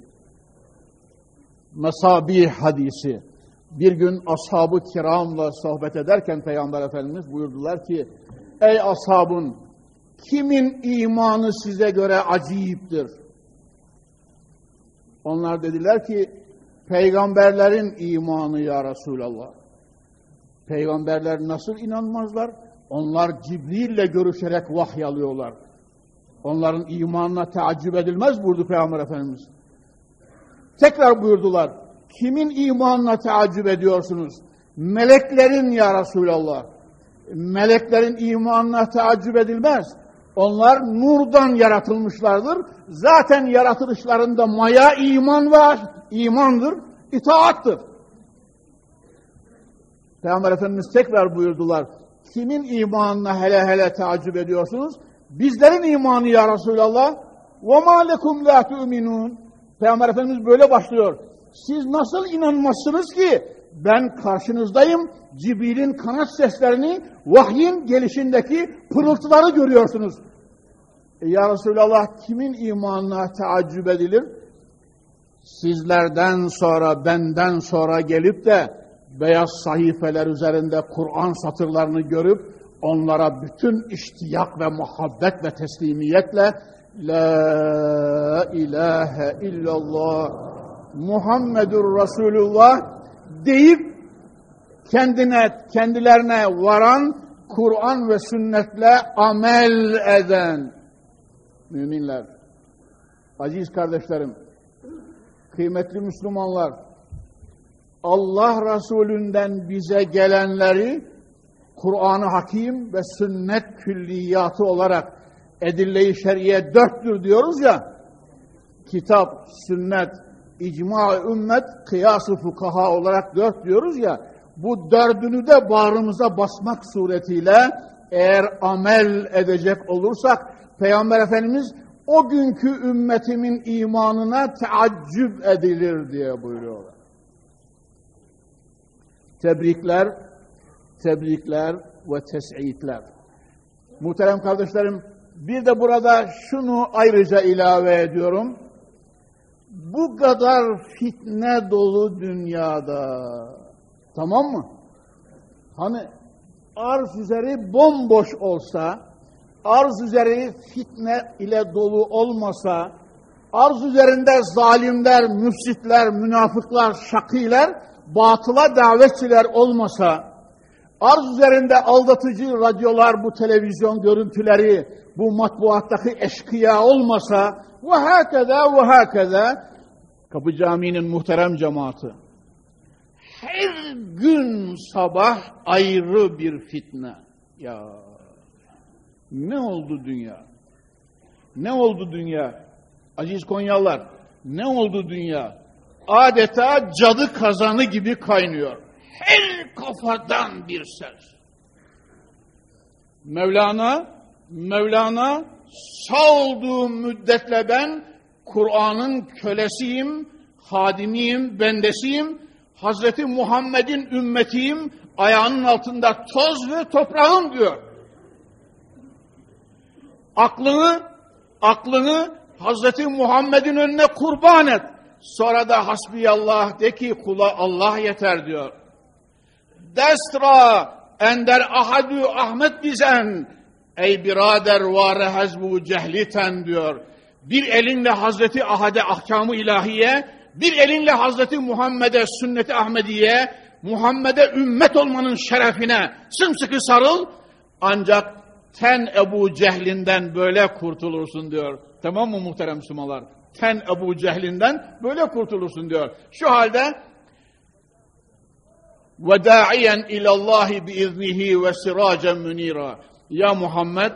Mesabih hadisi bir gün ashab-ı kiramla sohbet ederken Peygamber Efendimiz buyurdular ki ey ashabın kimin imanı size göre acayiptir? Onlar dediler ki peygamberlerin imanı ya Resulallah. Peygamberler nasıl inanmazlar? Onlar Cibril'le görüşerek vahiy alıyorlar. Onların imanına teaccüp edilmez buyurdu Peygamber Efendimiz. Tekrar buyurdular kimin imanına teaccüp ediyorsunuz? Meleklerin ya Resulallah. Meleklerin imanına teaccüp edilmez. Onlar nurdan yaratılmışlardır. Zaten yaratılışlarında maya iman var, imandır, itaattır. Peygamber Efendimiz tekrar buyurdular Kimin imanına hele hele tacip ediyorsunuz? Bizlerin imanı ya Resulallah. وَمَا لَكُمْ لَا تُؤْمِنُونَ Peygamber Efendimiz böyle başlıyor. Siz nasıl inanmazsınız ki ben karşınızdayım, Cibril'in kanat seslerini, vahyin gelişindeki pırıltıları görüyorsunuz. E ya Resulallah kimin imanına teaccüp edilir? Sizlerden sonra, benden sonra gelip de beyaz sahifeler üzerinde Kur'an satırlarını görüp onlara bütün iştiyak ve muhabbet ve teslimiyetle La ilahe illallah Muhammedur Resulullah deyip kendine kendilerine varan Kur'an ve sünnetle amel eden müminler. Aziz kardeşlerim, kıymetli Müslümanlar, Allah Resulünden bize gelenleri Kur'an-ı Hakim ve sünnet külliyatı olarak edille-i şeriye dörttür diyoruz ya, kitap, sünnet, icma ümmet, kıyas-ı fukaha olarak dört diyoruz ya, bu dördünü de bağrımıza basmak suretiyle eğer amel edecek olursak, Peygamber Efendimiz o günkü ümmetimin imanına teaccüp edilir diye buyuruyorlar. Tebrikler, tebrikler ve tes'itler. Muhterem kardeşlerim, bir de burada şunu ayrıca ilave ediyorum. Bu kadar fitne dolu dünyada, tamam mı? Hani arz üzeri bomboş olsa, arz üzeri fitne ile dolu olmasa, arz üzerinde zalimler, müfsitler, münafıklar, şakiler, batıla davetçiler olmasa, arz üzerinde aldatıcı radyolar, bu televizyon görüntüleri, bu matbuattaki eşkıya olmasa, ve hakeza ve hakeza, Kapı Camii'nin muhterem cemaati, her gün sabah ayrı bir fitne. Ya ne oldu dünya? Ne oldu dünya? Aziz Konyalılar, ne oldu dünya? Adeta cadı kazanı gibi kaynıyor. Her kafadan bir ses. Mevlana, Mevlana sağ olduğum müddetle ben Kur'an'ın kölesiyim, hadimiyim, bendesiyim, Hazreti Muhammed'in ümmetiyim, ayağının altında toz ve toprağım diyor. Aklını, aklını Hazreti Muhammed'in önüne kurban et. Sonra da hasbiyallah de ki kula Allah yeter diyor. Destra ender ahadü Ahmet bizen ey birader vare hezbu cehliten diyor. Bir elinle Hazreti Ahad'e ahkamı ilahiye, bir elinle Hazreti Muhammed'e sünneti Ahmediye, Muhammed'e ümmet olmanın şerefine sımsıkı sarıl. Ancak ten Ebu Cehlinden böyle kurtulursun diyor. Tamam mı muhterem Müslümanlar? Ten Ebu Cehlinden böyle kurtulursun diyor. Şu halde ve da'iyen ilallahi biiznihi ve siracen münira. Ya Muhammed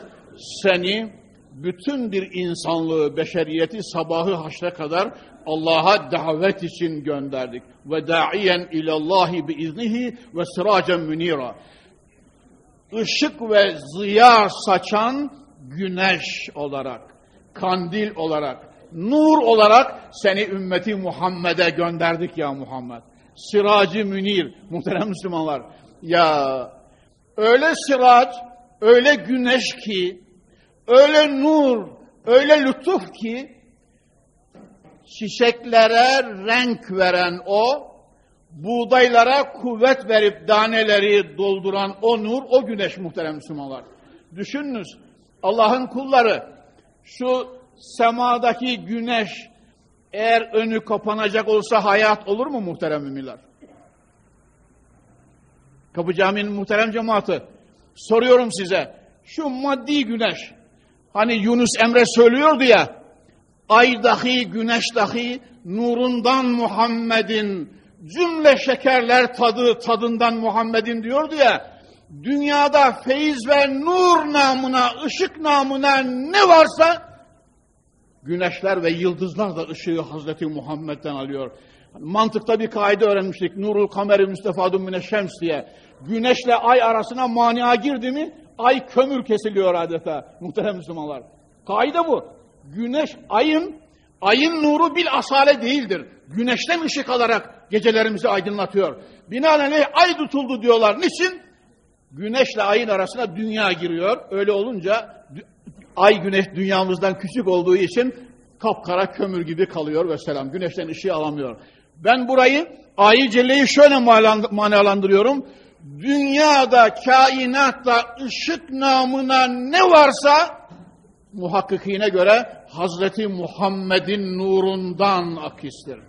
seni bütün bir insanlığı, beşeriyeti sabahı haşre kadar Allah'a davet için gönderdik. Ve da'iyen ilallahi biiznihi ve siracen münira. Işık ve ziya saçan güneş olarak, kandil olarak, nur olarak seni ümmeti Muhammed'e gönderdik ya Muhammed. Siracı münir, [LAUGHS] muhterem Müslümanlar. Ya öyle sirac, öyle güneş ki, öyle nur, öyle lütuf ki, çiçeklere renk veren o, buğdaylara kuvvet verip daneleri dolduran o nur, o güneş muhterem Müslümanlar. Düşününüz, Allah'ın kulları, şu semadaki güneş, eğer önü kapanacak olsa hayat olur mu muhterem müminler? Kapı Camii'nin muhterem cemaati, soruyorum size, şu maddi güneş, hani Yunus Emre söylüyordu ya, ay dahi, güneş dahi, nurundan Muhammed'in, cümle şekerler tadı tadından Muhammed'in diyordu ya, dünyada feyiz ve nur namına, ışık namına ne varsa güneşler ve yıldızlar da ışığı Hazreti Muhammed'den alıyor. Mantıkta bir kaide öğrenmiştik. Nurul kameri müstefadun müneşşems diye. Güneşle ay arasına mania girdi mi ay kömür kesiliyor adeta muhterem Müslümanlar. Kaide bu. Güneş ayın ayın nuru bil asale değildir. Güneşten ışık alarak gecelerimizi aydınlatıyor. Binaenaleyh ay tutuldu diyorlar. Niçin? Güneşle ayın arasına dünya giriyor. Öyle olunca ay güneş dünyamızdan küçük olduğu için kapkara kömür gibi kalıyor ve selam. Güneşten ışığı alamıyor. Ben burayı ayı celleyi şöyle manalandırıyorum. Dünyada, kainatta ışık namına ne varsa muhakkikine göre Hazreti Muhammed'in nurundan akistir.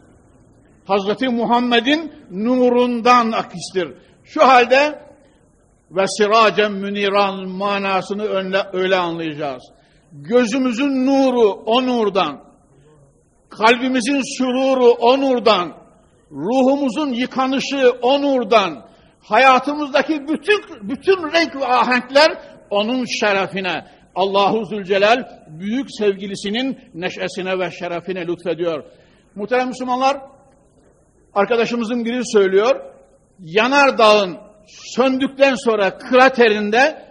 Hazreti Muhammed'in nurundan akistir. Şu halde ve siracen müniran manasını öyle, öyle anlayacağız. Gözümüzün nuru o nurdan, kalbimizin süruru o nurdan, ruhumuzun yıkanışı o nurdan, hayatımızdaki bütün bütün renk ve ahenkler onun şerefine. Allahu Zülcelal büyük sevgilisinin neşesine ve şerefine lütfediyor. Muhterem Müslümanlar, arkadaşımızın biri söylüyor, Yanar Dağ'ın söndükten sonra kraterinde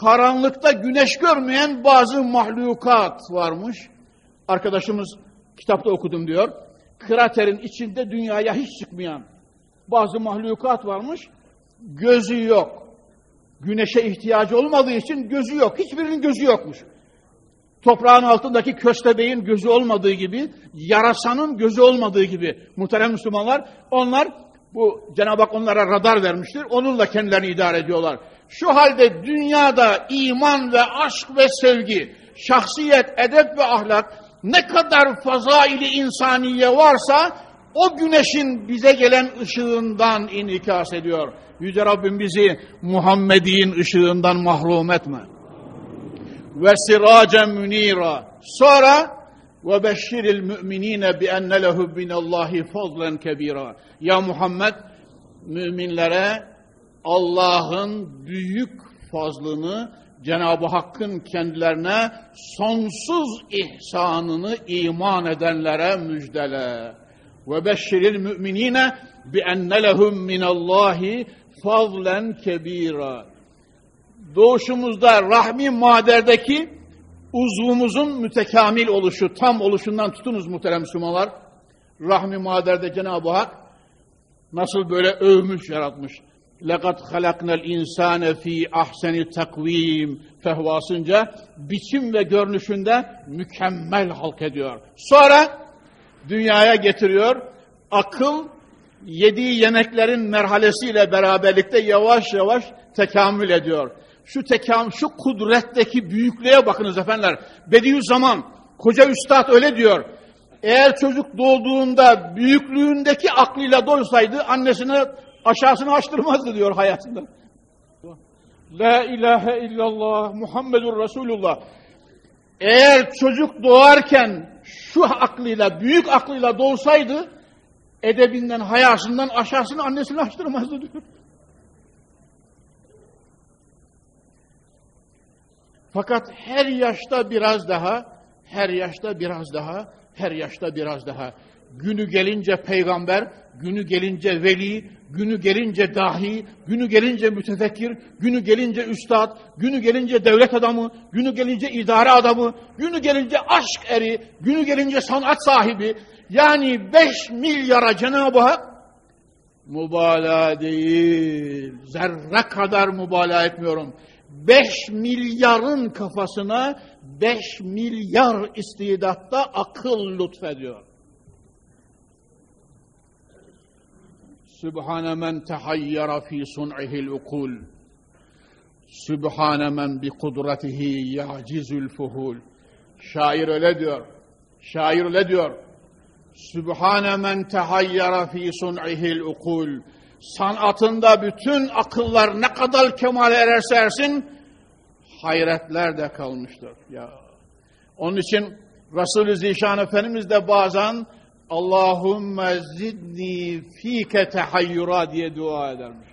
karanlıkta güneş görmeyen bazı mahlukat varmış. Arkadaşımız kitapta okudum diyor. Kraterin içinde dünyaya hiç çıkmayan bazı mahlukat varmış. Gözü yok. Güneşe ihtiyacı olmadığı için gözü yok. Hiçbirinin gözü yokmuş. Toprağın altındaki köstebeğin gözü olmadığı gibi, yarasanın gözü olmadığı gibi muhterem Müslümanlar, onlar bu Cenab-ı Hak onlara radar vermiştir. Onunla kendilerini idare ediyorlar. Şu halde dünyada iman ve aşk ve sevgi, şahsiyet, edep ve ahlak ne kadar fazaili insaniye varsa o güneşin bize gelen ışığından inikas ediyor. Yüce Rabbim bizi Muhammed'in ışığından mahrum etme. Ve siracen münira. Sonra beşşiril müminine bi enne lehu minallahi fadlen kebira. Ya Muhammed müminlere Allah'ın büyük fazlını Cenab-ı Hakk'ın kendilerine sonsuz ihsanını iman edenlere müjdele. Beşşiril müminine bi enne lehum minallahi fazlen kebira. Doğuşumuzda rahmi maderdeki uzvumuzun mütekamil oluşu, tam oluşundan tutunuz muhterem Müslümanlar. Rahmi maderde Cenab-ı Hak nasıl böyle övmüş, yaratmış. لَقَدْ خَلَقْنَا الْاِنْسَانَ ف۪ي ahseni takvim fehvasınca biçim ve görünüşünde mükemmel halk ediyor. Sonra dünyaya getiriyor. Akıl yediği yemeklerin merhalesiyle beraberlikte yavaş yavaş tekamül ediyor. Şu tekam, şu kudretteki büyüklüğe bakınız efendiler. Bediüzzaman, koca üstad öyle diyor. Eğer çocuk doğduğunda büyüklüğündeki aklıyla doysaydı annesine aşağısını açtırmazdı diyor hayatında. La ilahe illallah Muhammedur Resulullah. Eğer çocuk doğarken şu aklıyla, büyük aklıyla doğsaydı edebinden, hayasından aşağısını annesini açtırmazdı diyor. Fakat her yaşta biraz daha, her yaşta biraz daha, her yaşta biraz daha. Günü gelince peygamber, günü gelince veli, günü gelince dahi, günü gelince mütefekkir, günü gelince üstad, günü gelince devlet adamı, günü gelince idare adamı, günü gelince aşk eri, günü gelince sanat sahibi. Yani beş milyara Cenab-ı Hak mübalağa değil, zerre kadar mübalağa etmiyorum. Beş milyarın kafasına beş milyar istidatta akıl lütfediyor. Sübhane men tehayyara fi sun'ihil ukul. Sübhane men bi kudretihi ya'cizül fuhul. Şair öyle diyor. Şair öyle diyor. Sübhane men tehayyara fi sun'ihil ukul. Sanatında bütün akıllar ne kadar kemal ererse ersin, hayretler de kalmıştır. Ya. Onun için Resul-i Zişan Efendimiz de bazen Allahümme zidni fike tehayyura diye dua edermiş.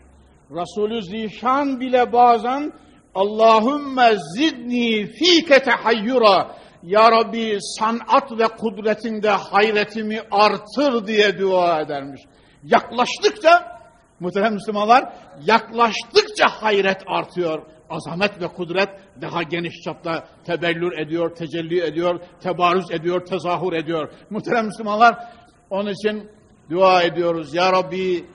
Resulü Zişan bile bazen Allahümme zidni fike tehayyura Ya Rabbi sanat ve kudretinde hayretimi artır diye dua edermiş. Yaklaştıkça muhterem Müslümanlar yaklaştıkça hayret artıyor. Azamet ve kudret daha geniş çapta tebellür ediyor, tecelli ediyor, tebarüz ediyor, tezahür ediyor. Muhterem Müslümanlar onun için dua ediyoruz. Ya Rabbi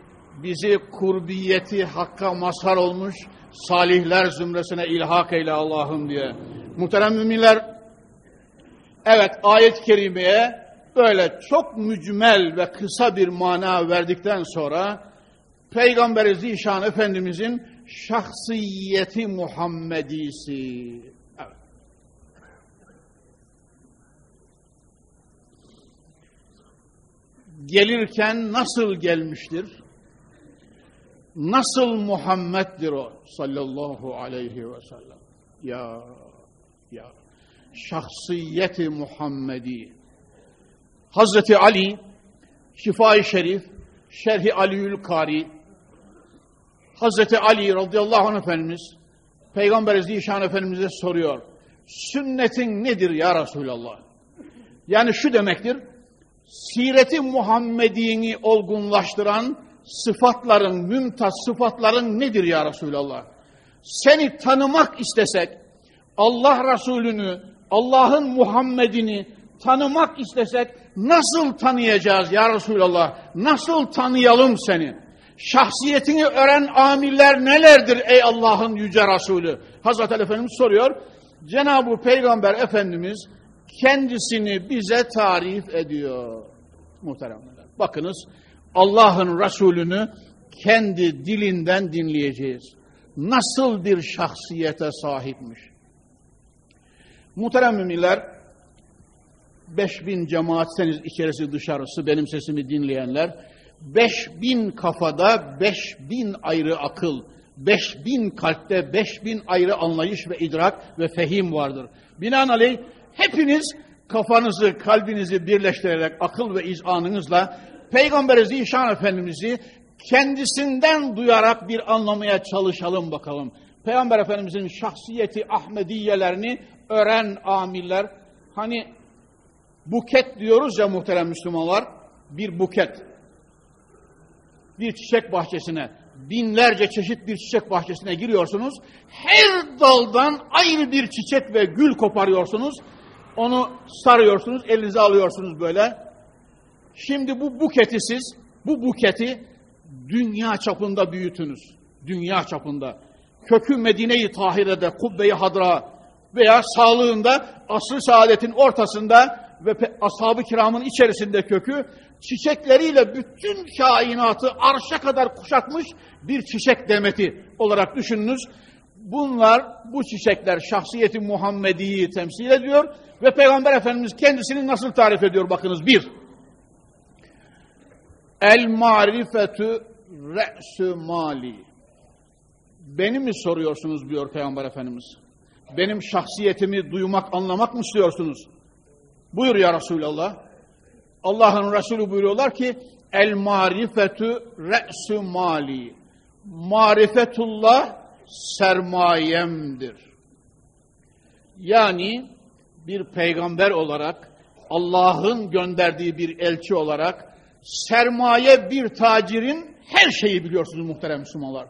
bizi kurbiyeti hakka mazhar olmuş salihler zümresine ilhak eyle Allah'ım diye. Muhterem müminler, evet ayet-i kerimeye böyle çok mücmel ve kısa bir mana verdikten sonra Peygamber-i Zişan Efendimizin şahsiyeti Muhammedisi. Gelirken nasıl gelmiştir? Nasıl Muhammed'dir o sallallahu aleyhi ve sellem? Ya, ya, şahsiyeti Muhammedi. Hazreti Ali, Şifai Şerif, Şerhi Aliül Kari, Hazreti Ali radıyallahu anh Efendimiz, Peygamber Zişan Efendimiz'e soruyor. Sünnetin nedir ya Resulallah? Yani şu demektir, Sireti Muhammedi'ni olgunlaştıran sıfatların, mümtaz sıfatların nedir ya Resulallah? Seni tanımak istesek, Allah Resulü'nü, Allah'ın Muhammed'ini tanımak istesek nasıl tanıyacağız ya Resulallah? Nasıl tanıyalım seni? Şahsiyetini öğren amiller nelerdir ey Allah'ın yüce Resulü? Hazreti Ali Efendimiz soruyor. Cenab-ı Peygamber Efendimiz kendisini bize tarif ediyor. Muhteremler. Bakınız Allah'ın Resulünü kendi dilinden dinleyeceğiz. Nasıl bir şahsiyete sahipmiş. Muhterem müminler, 5000 cemaatseniz içerisi dışarısı benim sesimi dinleyenler, 5000 kafada 5000 ayrı akıl, 5000 kalpte 5000 ayrı anlayış ve idrak ve fehim vardır. Binaenaleyh hepiniz kafanızı, kalbinizi birleştirerek akıl ve izanınızla Peygamber Zişan Efendimiz'i kendisinden duyarak bir anlamaya çalışalım bakalım. Peygamber Efendimiz'in şahsiyeti Ahmediyelerini öğren amiller. Hani buket diyoruz ya muhterem Müslümanlar, bir buket. Bir çiçek bahçesine, binlerce çeşit bir çiçek bahçesine giriyorsunuz. Her daldan ayrı bir çiçek ve gül koparıyorsunuz. Onu sarıyorsunuz, elinize alıyorsunuz böyle. Şimdi bu buketi siz, bu buketi dünya çapında büyütünüz. Dünya çapında. Kökü Medine-i Tahire'de, Kubbe-i Hadra veya sağlığında, asr-ı saadetin ortasında ve ashab-ı kiramın içerisinde kökü, çiçekleriyle bütün kainatı arşa kadar kuşatmış bir çiçek demeti olarak düşününüz. Bunlar, bu çiçekler şahsiyeti Muhammedi'yi temsil ediyor ve Peygamber Efendimiz kendisini nasıl tarif ediyor bakınız. Bir, El marifetü re'sü mali. Beni mi soruyorsunuz diyor Peygamber Efendimiz. Benim şahsiyetimi duymak, anlamak mı istiyorsunuz? Buyur ya Resulallah. Allah'ın Resulü buyuruyorlar ki El marifetü re'sü mali. Marifetullah sermayemdir. Yani bir peygamber olarak Allah'ın gönderdiği bir elçi olarak sermaye bir tacirin her şeyi biliyorsunuz muhterem Müslümanlar.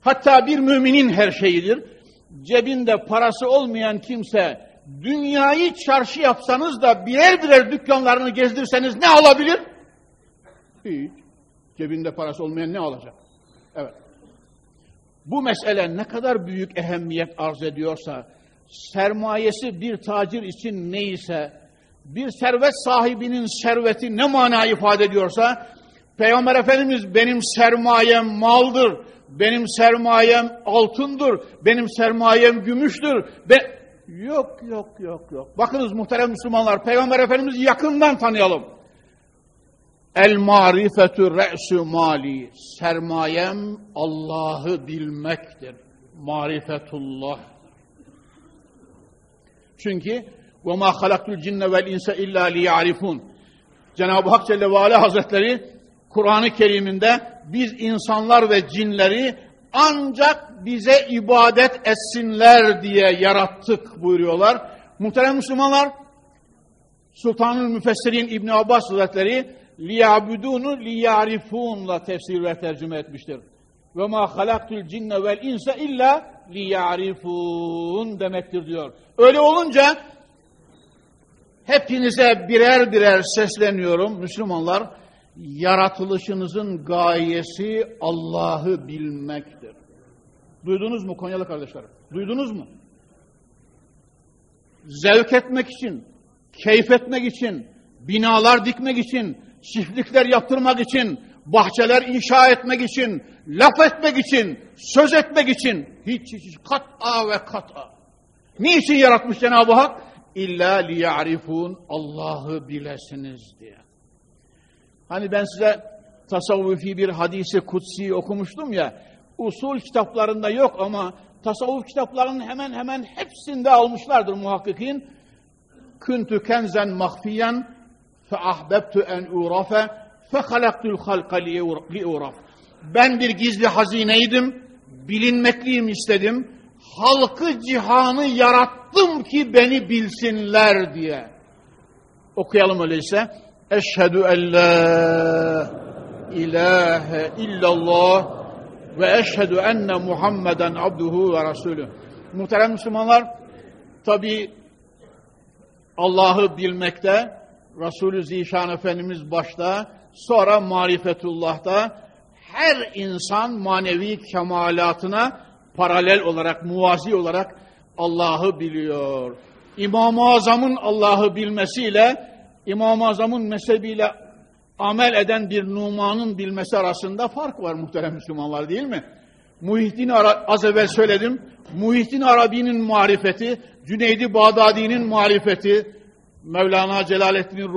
Hatta bir müminin her şeyidir. Cebinde parası olmayan kimse dünyayı çarşı yapsanız da birer birer dükkanlarını gezdirseniz ne alabilir? Hiç. Cebinde parası olmayan ne alacak? Evet. Bu mesele ne kadar büyük ehemmiyet arz ediyorsa, sermayesi bir tacir için neyse, bir servet sahibinin serveti ne mana ifade ediyorsa, Peygamber Efendimiz benim sermayem maldır, benim sermayem altındır, benim sermayem gümüştür. Be Yok, yok, yok, yok. Bakınız muhterem Müslümanlar, Peygamber Efendimiz'i yakından tanıyalım. El marifetü re'sü mali. Sermayem Allah'ı bilmektir. Marifetullah. Çünkü ve ma halaktul cinne vel insa. Cenab-ı Hak Celle ve Ala Hazretleri Kur'an-ı Kerim'inde biz insanlar ve cinleri ancak bize ibadet etsinler diye yarattık buyuruyorlar. Muhterem Müslümanlar, Sultanül Müfessirin İbn Abbas Hazretleri liyabudunu liyarifunla tefsir ve tercüme etmiştir. Ve ma halaktul cinne vel insa illa liyarifun demektir diyor. Öyle olunca hepinize birer birer sesleniyorum Müslümanlar. Yaratılışınızın gayesi Allah'ı bilmektir. Duydunuz mu Konyalı kardeşler? Duydunuz mu? Zevk etmek için, keyif etmek için, binalar dikmek için, çiftlikler yaptırmak için, bahçeler inşa etmek için, laf etmek için, söz etmek için hiç hiç kat'a ve kat'a. Niçin yaratmış Cenab-ı Hak? İlla liya'rifun Allah'ı bilesiniz diye. Hani ben size tasavvufi bir hadisi kutsi okumuştum ya, usul kitaplarında yok ama tasavvuf kitaplarının hemen hemen hepsinde almışlardır muhakkikin. Küntü kenzen mahfiyen fe ahbebtu en urafe fe halaktul halka li uraf. Ben bir gizli hazineydim, bilinmekliyim istedim. Halkı cihanı yarattım ki beni bilsinler diye. Okuyalım öyleyse. Eşhedü en la ilahe illallah ve eşhedü enne Muhammeden abduhu ve rasulü. Muhterem Müslümanlar, tabi Allah'ı bilmekte, Resulü Zişan Efendimiz başta, sonra marifetullah'ta, her insan manevi kemalatına paralel olarak, muvazi olarak Allah'ı biliyor. İmam-ı Azam'ın Allah'ı bilmesiyle, İmam-ı Azam'ın mezhebiyle amel eden bir Numan'ın bilmesi arasında fark var muhterem Müslümanlar değil mi? Muhittin Ara az evvel söyledim. Muhittin Arabi'nin marifeti, Cüneydi Bağdadi'nin marifeti, Mevlana Celaleddin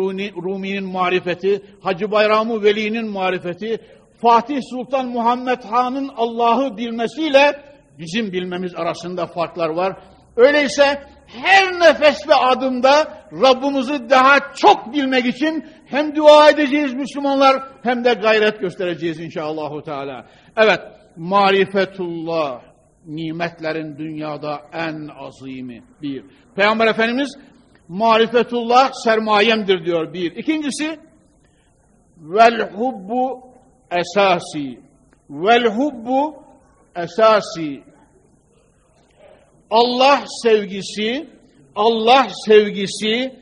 Rumi'nin marifeti, Hacı Bayramı Veli'nin marifeti, Fatih Sultan Muhammed Han'ın Allah'ı bilmesiyle bizim bilmemiz arasında farklar var. Öyleyse her nefes ve adımda Rabbimizi daha çok bilmek için hem dua edeceğiz Müslümanlar hem de gayret göstereceğiz inşallahü teala. Evet, marifetullah nimetlerin dünyada en azimi bir. Peygamber Efendimiz marifetullah sermayemdir diyor bir. İkincisi vel hubbu esasi. Vel hubbu esasi. Allah sevgisi, Allah sevgisi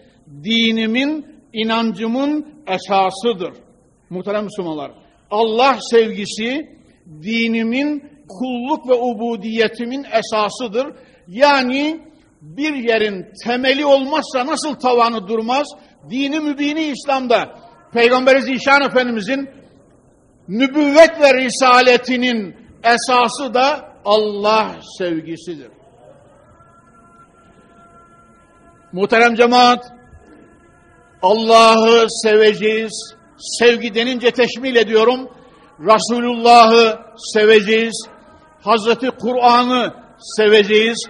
dinimin, inancımın esasıdır. Muhterem Müslümanlar, Allah sevgisi dinimin kulluk ve ubudiyetimin esasıdır. Yani bir yerin temeli olmazsa nasıl tavanı durmaz? Dini mübini İslam'da Peygamberi Zişan Efendimizin nübüvvet ve risaletinin esası da Allah sevgisidir. Muhterem cemaat, Allah'ı seveceğiz. Sevgi denince teşmil ediyorum. Resulullah'ı seveceğiz. Hazreti Kur'an'ı seveceğiz.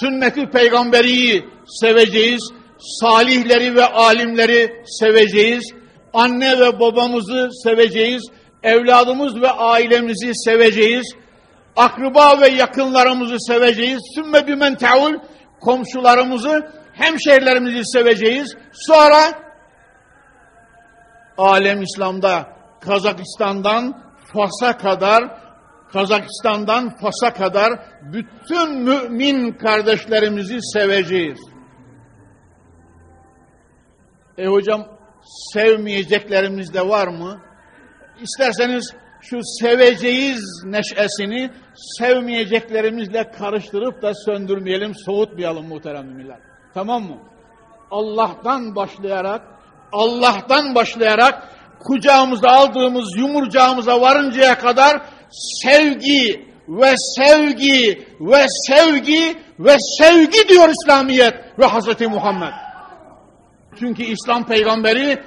Sünneti peygamberiyi seveceğiz. Salihleri ve alimleri seveceğiz. Anne ve babamızı seveceğiz. Evladımız ve ailemizi seveceğiz. Akraba ve yakınlarımızı seveceğiz. Sümme bimen teul komşularımızı hemşehrilerimizi seveceğiz. Sonra alem İslam'da Kazakistan'dan Fas'a kadar Kazakistan'dan Fas'a kadar bütün mümin kardeşlerimizi seveceğiz. E hocam sevmeyeceklerimiz de var mı? İsterseniz şu seveceğiz neşesini sevmeyeceklerimizle karıştırıp da söndürmeyelim, soğutmayalım muhterem müminler. Tamam mı? Allah'tan başlayarak, Allah'tan başlayarak kucağımıza aldığımız yumurcağımıza varıncaya kadar sevgi ve sevgi ve sevgi ve sevgi diyor İslamiyet ve Hazreti Muhammed. Çünkü İslam peygamberi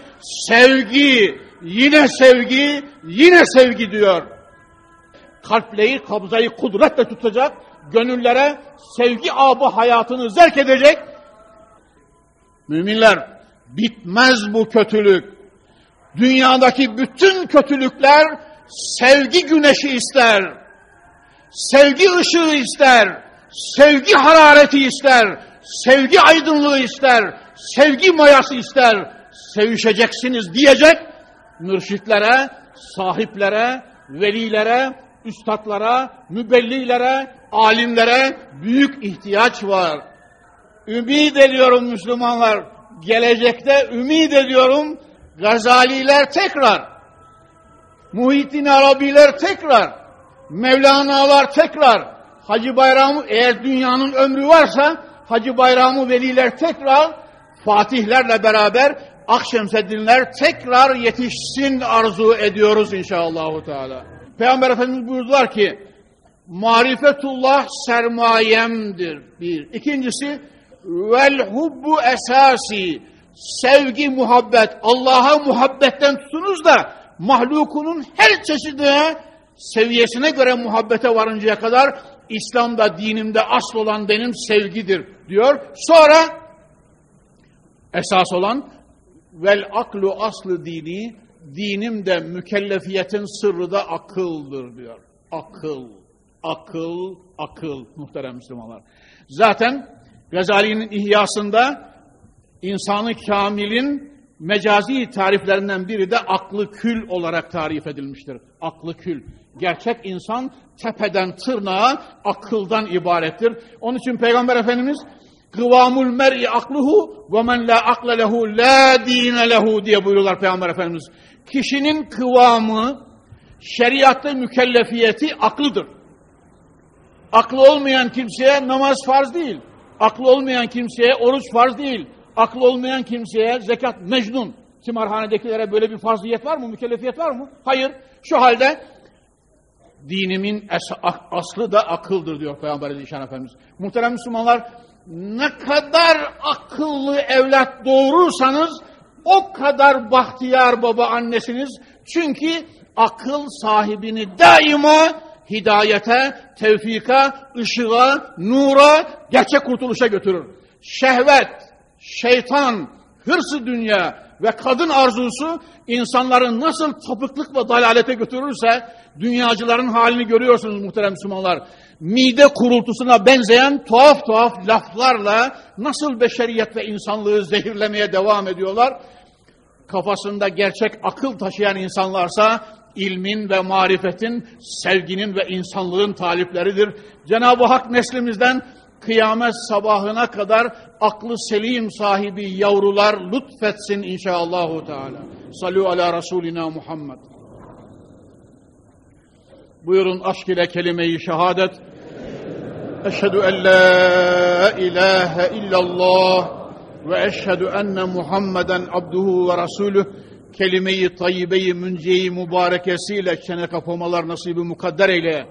sevgi, yine sevgi, yine sevgi diyor. Kalpleyi, kabzayı kudretle tutacak, gönüllere sevgi abı hayatını zerk edecek, Müminler bitmez bu kötülük. Dünyadaki bütün kötülükler sevgi güneşi ister. sevgi ışığı ister, sevgi harareti ister, sevgi aydınlığı ister, sevgi mayası ister, sevişeceksiniz diyecek mürşitlere, sahiplere, velilere, üstadlara, mübellilere, alimlere büyük ihtiyaç var. Ümid ediyorum Müslümanlar, gelecekte ümid ediyorum Gazaliler tekrar, Muhittin Arabiler tekrar, Mevlana'lar tekrar, Hacı Bayramı eğer dünyanın ömrü varsa Hacı Bayramı veliler tekrar Fatihlerle beraber Akşemseddinler tekrar yetişsin arzu ediyoruz inşallah. Teala. Peygamber Efendimiz buyurdular ki marifetullah sermayemdir. Bir. İkincisi vel hubbu esasi sevgi muhabbet Allah'a muhabbetten tutunuz da mahlukunun her çeşidine seviyesine göre muhabbete varıncaya kadar İslam'da dinimde asıl olan benim sevgidir diyor. Sonra esas olan vel aklu aslı dini dinimde mükellefiyetin sırrı da akıldır diyor. Akıl, akıl, akıl muhterem Müslümanlar. Zaten Gazali'nin ihyasında insanı kamilin mecazi tariflerinden biri de aklı kül olarak tarif edilmiştir. Aklı kül. Gerçek insan tepeden tırnağa akıldan ibarettir. Onun için Peygamber Efendimiz kıvamul mer'i akluhu ve men la akle lehu la dine lehu diye buyuruyorlar Peygamber Efendimiz. Kişinin kıvamı, şeriatta mükellefiyeti aklıdır. Aklı olmayan kimseye namaz farz değil. Aklı olmayan kimseye oruç farz değil. Aklı olmayan kimseye zekat mecnun. Timarhanedekilere böyle bir farziyet var mı? Mükellefiyet var mı? Hayır. Şu halde dinimin aslı da akıldır diyor Peygamber Aleyhisselam Efendimiz. Muhterem Müslümanlar ne kadar akıllı evlat doğurursanız o kadar bahtiyar baba annesiniz. Çünkü akıl sahibini daima hidayete, tevfika, ışığa, nura, gerçek kurtuluşa götürür. Şehvet, şeytan, hırsı dünya ve kadın arzusu insanların nasıl tapıklık ve dalalete götürürse dünyacıların halini görüyorsunuz muhterem Müslümanlar. Mide kurultusuna benzeyen tuhaf tuhaf laflarla nasıl beşeriyet ve insanlığı zehirlemeye devam ediyorlar. Kafasında gerçek akıl taşıyan insanlarsa ilmin ve marifetin, sevginin ve insanlığın talipleridir. Cenab-ı Hak neslimizden kıyamet sabahına kadar aklı selim sahibi yavrular lütfetsin inşallahü teala. Salu ala Resulina Muhammed. Buyurun aşk ile kelime-i şehadet. Eşhedü en la ilahe illallah ve eşhedü enne Muhammeden abduhu ve rasulüh kelime-i tayyibe-i mübarekesiyle çene kapamalar nasibi mukadder eyle.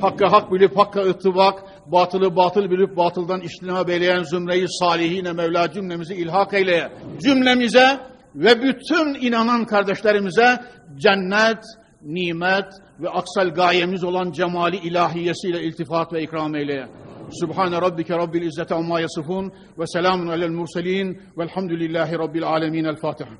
Hakkı hak bilip hakka ıttıbak, batılı batıl bilip batıldan iştinab eyleyen zümreyi salihine Mevla cümlemizi ilhak eyle. Cümlemize ve bütün inanan kardeşlerimize cennet, nimet ve aksal gayemiz olan cemali ilahiyesiyle iltifat ve ikram eyle. Subhane rabbike rabbil izzeti amma yasifun ve selamun alel murselin velhamdülillahi rabbil alemin. El Fatiha.